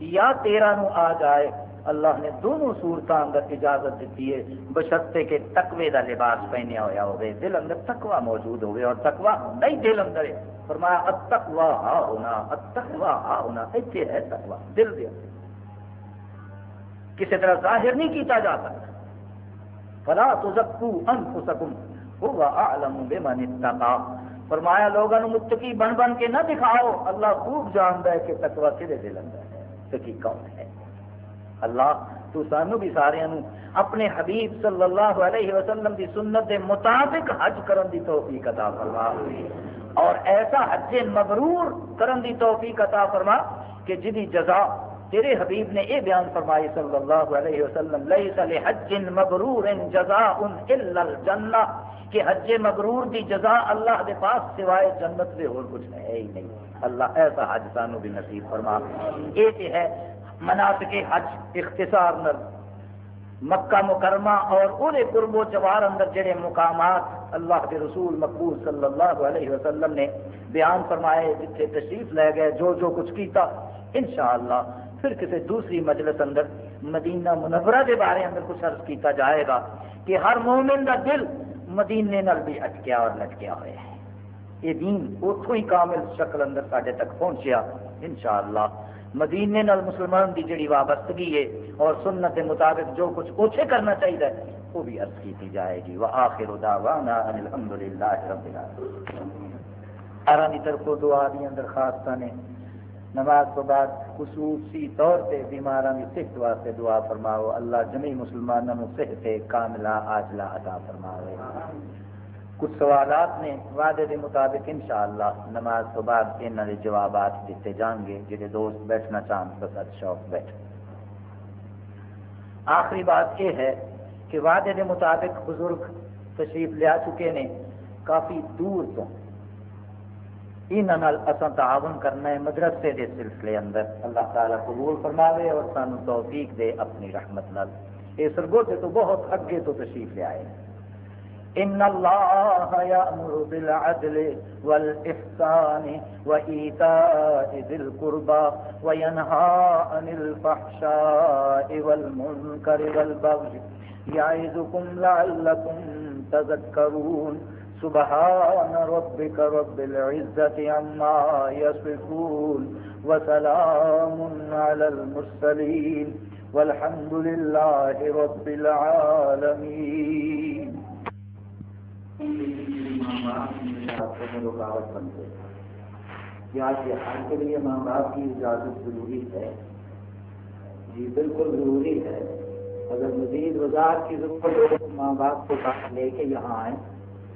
یا تیرہ نو آ جائے۔ اللہ نے دونوں صورتوں اندر اجازت دیتی ہے۔ بشرتے کے تقوی دا لباس پہنیا ہوا ہوئے دل اندر تقوی موجود ہوئے اور تقوی نہیں دل اندر ہے۔ فرمایا اتقوا ہا ہونا اتقوا ہا ہونا، ایتھے ہے تقوی، دل دے کسی طرح ظاہر نہیں کیتا جا سکتا۔ فلا تزکو انفسکم هو اعلم بمن اتقا۔ فرمایا لوگوں متقی بن بن کے نہ دکھاؤ۔ اللہ خوب جانتا ہے کہ تقوی کدے دل اندر ہے تقی کون ہے۔ اللہ، تو سانو بھی سارے اپنے حبیب صلی اللہ علیہ وسلم کی سنت کے مطابق حج کرن دی توفیق عطا فرما۔ اور ایسا حج مبرور کرن دی توفیق عطا فرما کہ جدی جزا تیرے حبیب نے یہ بیان فرمائی صلی اللہ علیہ وسلم لیس لحج مبرور جزاء الا الجنہ، کہ حج مبرور دی جزا اللہ دے پاس سوائے جنت دے اور کچھ ہے ہی نہیں۔ اللہ ایسا حج سانو بھی نصیب فرما۔ یہ ہے مناسک حج، اختصار نر مکہ مکرمہ اور انہیں قرب و جوار اندر جڑے مقامات اللہ کے رسول مقبول صلی اللہ علیہ وسلم نے بیان فرمائے جتنے تشریف لے گئے، جو جو کچھ کیتا، انشاءاللہ پھر کسی دوسری مجلس اندر مدینہ منورہ کے بارے اندر کچھ عرض کیتا جائے گا کہ ہر مومن کا دل مدینے نال بھی اٹکیا اور لٹکیا ہوا ہے۔ یہ دین اتوں ہی کامل شکل اندر سارے تک پہنچیا، انشاءاللہ۔ مدینے نال مسلمان دی جڑی وابستگی ہے اور سنت کے مطابق جو کچھ اوچھے کرنا چاہیے، وہ بھی عرض کی جائے گی۔ وآخر دعوانا ان الحمدللہ رب العالمین۔ ارہ دی طرف دعا دی اندر نے۔ نماز تو بعد خصوصی طور پہ بیماروں کی صحت واسطے دعا فرماؤ۔ اللہ جمی مسلمانوں صحت کاملہ آجلا عطا فرماؤ کچھ سوالات نے وعدے کے مطابق انشاءاللہ نماز تو بعد انہوں نے جوابات دیتے جان گے جہے دوست بیٹھنا چاہن بس اچھا شوق بیٹھ آخری بات یہ ہے کہ وعدے کے مطابق بزرگ تشریف لیا چکے نے کافی دور تو۔ انہوں تعاون کرنا ہے مدرسے کے سلسلے اندر۔ اللہ تعالیٰ قبول فرماوے اور سانو توفیق دے اپنی رحمت نال۔ یہ سرگوتے تو بہت اگے تو تشریف لے آئے۔ ان اللہ یامر بالعدل والاحسان وایتاء ذی القربى وینهى عن الفحشاء والمنکر والبغي یعظکم لعلکم تذکرون سبحان ربك رب العزة عما يصفون وسلام على المرسلين والحمد لله رب العالمين کیا ہر کے لیے ماں باپ کی اجازت ضروری ہے۔ جی بالکل ضروری ہے اگر مزید وضاحت کی ضرورت ہو ماں باپ کو لے کے یہاں آئیں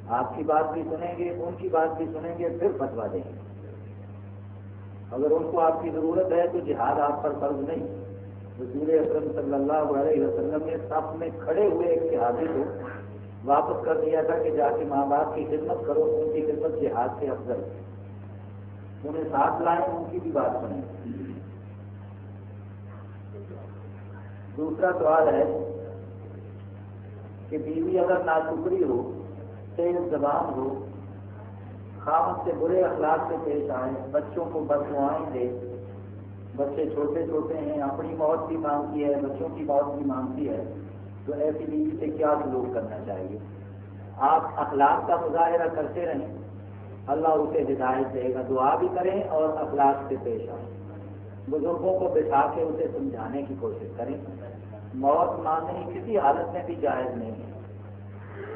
آپ کی بات بھی سنیں گے ان کی بات بھی سنیں گے پھر فتوا دیں گے اگر ان کو آپ کی ضرورت ہے تو جہاد آپ پر فرض نہیں۔ رسول اکرم صلی اللہ علیہ وسلم نے سب میں کھڑے ہوئے ایک جہادی کو واپس کر دیا تھا کہ جا کے ماں باپ کی خدمت کرو، ان کی خدمت جہاد سے افضل انہیں ساتھ لائیں ان کی بھی بات سنیں۔ دوسرا سوال ہے کہ بیوی اگر ناشکری ہو، تیز زبان ہو، خامد سے برے اخلاق سے پیش آئے، بچوں کو بدمعائیں دے، بچے چھوٹے چھوٹے ہیں، اپنی موت بھی مانگتی ہے، بچوں کی موت بھی مانگتی ہے تو ایسی بیوی سے کیا سلوک کرنا چاہیے؟ آپ اخلاق کا مظاہرہ کرتے رہیں، اللہ اسے ہدایت دے گا، دعا بھی کریں اور اخلاق سے پیش آئیں۔ بزرگوں کو بٹھا کے اسے سمجھانے کی کوشش کریں۔ موت مانگنی کسی حالت میں بھی جائز نہیں ہے۔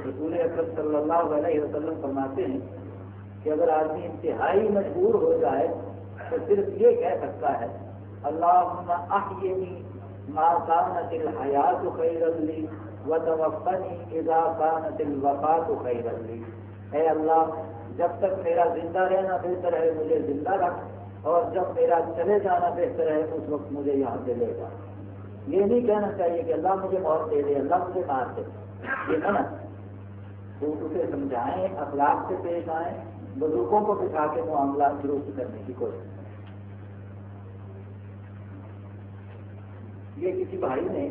رسول اکرم صلی اللہ علیہ وسلم فرماتے ہیں کہ اگر آدمی انتہائی مجبور ہو جائے تو صرف یہ کہہ سکتا ہے اللہ ما کانت الحیات خیر لی و اذا کانت الوفات خیر لی اے اللہ، جب تک میرا زندہ رہنا بہتر ہے، مجھے زندہ رکھ، اور جب میرا چلے جانا بہتر ہے، اس وقت مجھے یہاں سے لے جا۔ یہ نہیں کہنا چاہیے کہ اللہ مجھے موت دے دے، اللہ مجھے مار دے۔ یہ ہے نا تو اسے سمجھائیں، اخلاق سے پیش آئیں، بزرگوں کو بٹھا کے معاملات درست کرنے کی کوشش۔ یہ کسی بھائی نے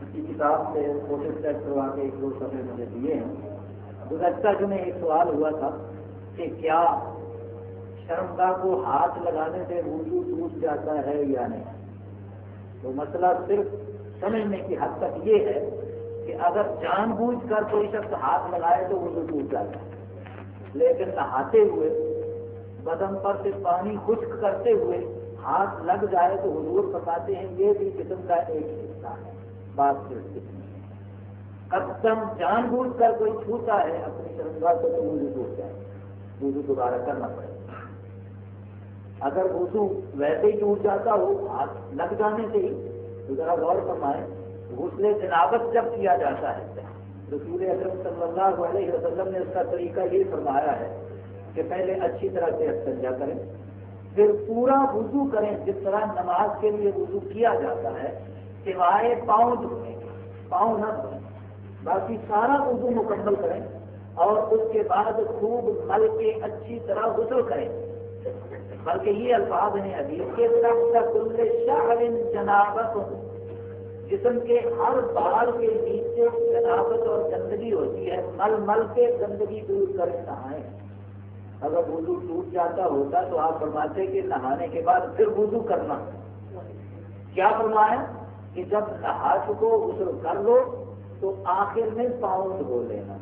کسی کتاب سے کوشش چیک کروا کے ایک دو سفے مجھے دیے ہیں۔ گزشتہ جو میں ایک سوال ہوا تھا کہ کیا شرمگاہ کو ہاتھ لگانے سے وضو ٹوٹ جاتا ہے یا نہیں؟ تو مسئلہ صرف سمجھنے کی حد تک یہ ہے کہ اگر جان بوجھ کر کوئی شخص ہاتھ لگائے تو وہ ٹوٹ جاتا ہے۔ لیکن نہاتے ہوئے، بدن پر سے پانی خشک کرتے ہوئے ہاتھ لگ جائے تو حضور بتاتے ہیں یہ بھی جسم کا ایک حصہ ہے۔ بات صرف کتنی قدم جان بوجھ کر کوئی چھوٹا ہے، اپنی شرمگاہ کو تو وضو ٹوٹ جائے۔ وضو دوبارہ کرنا پڑے۔ اگر وضو ویسے ہی ٹوٹ جاتا ہو، ہاتھ لگ جانے سے ہی، تو ذرا غور فرمائیں۔ غسل جنابت جب کیا جاتا ہے، رسول اکرم صلی اللہ علیہ وسلم نے اس کا طریقہ یہ فرمایا ہے کہ پہلے اچھی طرح سے استنجا کریں۔ پھر پورا وضو کریں، جس طرح نماز کے لیے وضو کیا جاتا ہے، سوائے پاؤں دھونے پاؤں نہ دھویں باقی سارا وضو مکمل کریں اور اس کے بعد خوب مل کے اچھی طرح غسل کریں۔ بلکہ یہ الفاظ ہیں حدیث کے کل شاہ جنابت، جسم کے ہر بال کے نیچے جنابت اور گندگی ہوتی ہے۔ مل مل کے گندگی دور کر نہائیں اگر وضو ٹوٹ جاتا ہوتا تو آپ فرماتے کہ نہانے کے بعد پھر وضو کرنا۔ کیا فرمایا؟ کہ جب نہا چکو غسل کر لو، تو آخر میں پاؤں دھو لینا۔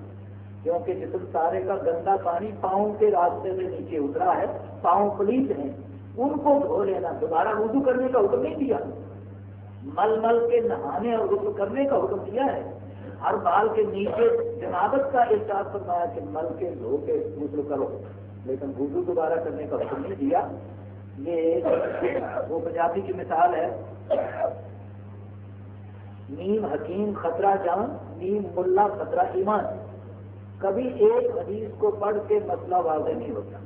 کیونکہ جسم سارے کا گندا پانی پاؤں کے راستے سے نیچے اترا ہے، پاؤں پلیت ہیں، ان کو دھو لینا۔ دوبارہ وضو کرنے کا حکم نہیں دیا۔ مل مل کے نہانے اور غسل کرنے کا حکم دیا ہے۔ ہر بال کے نیچے جنابت کا احساس فرمایا کہ مل کے دھو کے غسل کرو۔ لیکن وضو دوبارہ کرنے کا حکم نہیں دیا۔ یہ وہ پنجابی کی مثال ہے۔ نیم حکیم خطرہ جان، نیم ملا خطرہ ایمان۔ کبھی ایک حدیث کو پڑھ کے مسئلہ واضح نہیں ہوتا۔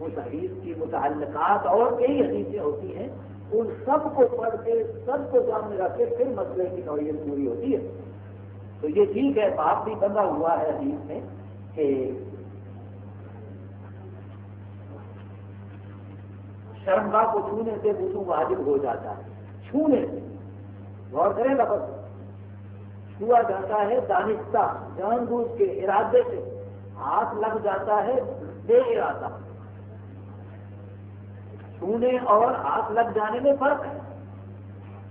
اس حدیث کی متعلقات اور کئی حدیثیں ہوتی ہیں۔ ان سب کو پڑھ کے سب کو سامنے رکھ کے پھر مسئلے کی نوعیت پوری ہوتی ہے۔ تو یہ ٹھیک ہے، باپ بھی بندہ ہوا ہے حدیث میں کہ شرمگاہ کو چھونے سے وضو واجب ہو جاتا ہے۔ چھونے۔ سے غور کریں لفظ۔ چھوا جاتا ہے دانستہ جان بوجھ کے ارادے سے۔ ہاتھ لگ جاتا ہے بے ارادہ۔ چھونے اور ہاتھ لگ جانے میں فرق ہے۔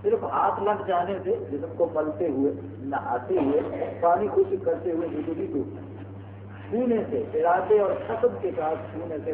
صرف ہاتھ لگ جانے سے جسم کو ملتے ہوئے، نہاتے ہوئے، پانی خوش کرتے ہوئے بزرگی ٹوٹ چھونے سے ارادے اور قسم کے ساتھ چھونے سے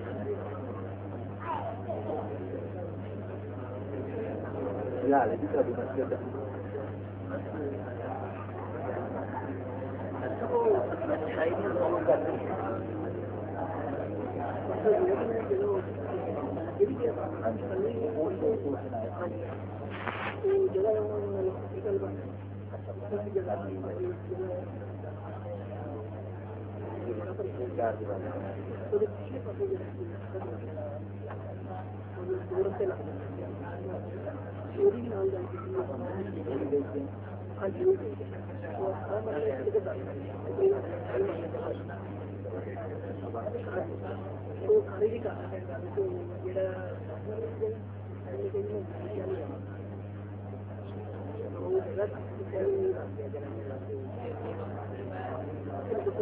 جگہ ہاں جی وہ خریدی کا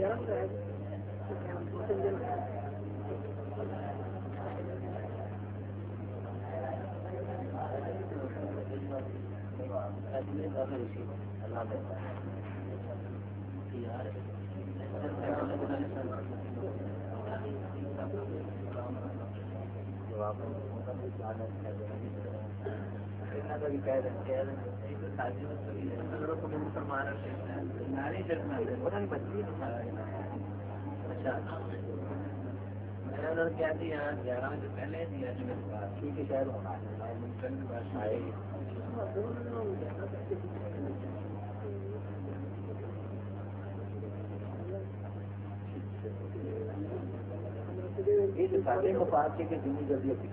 جواب کا بھی کہہ دیں کہہ دیں گے یہ سارے مفاد کے جتنی جلدی ہوتی ہے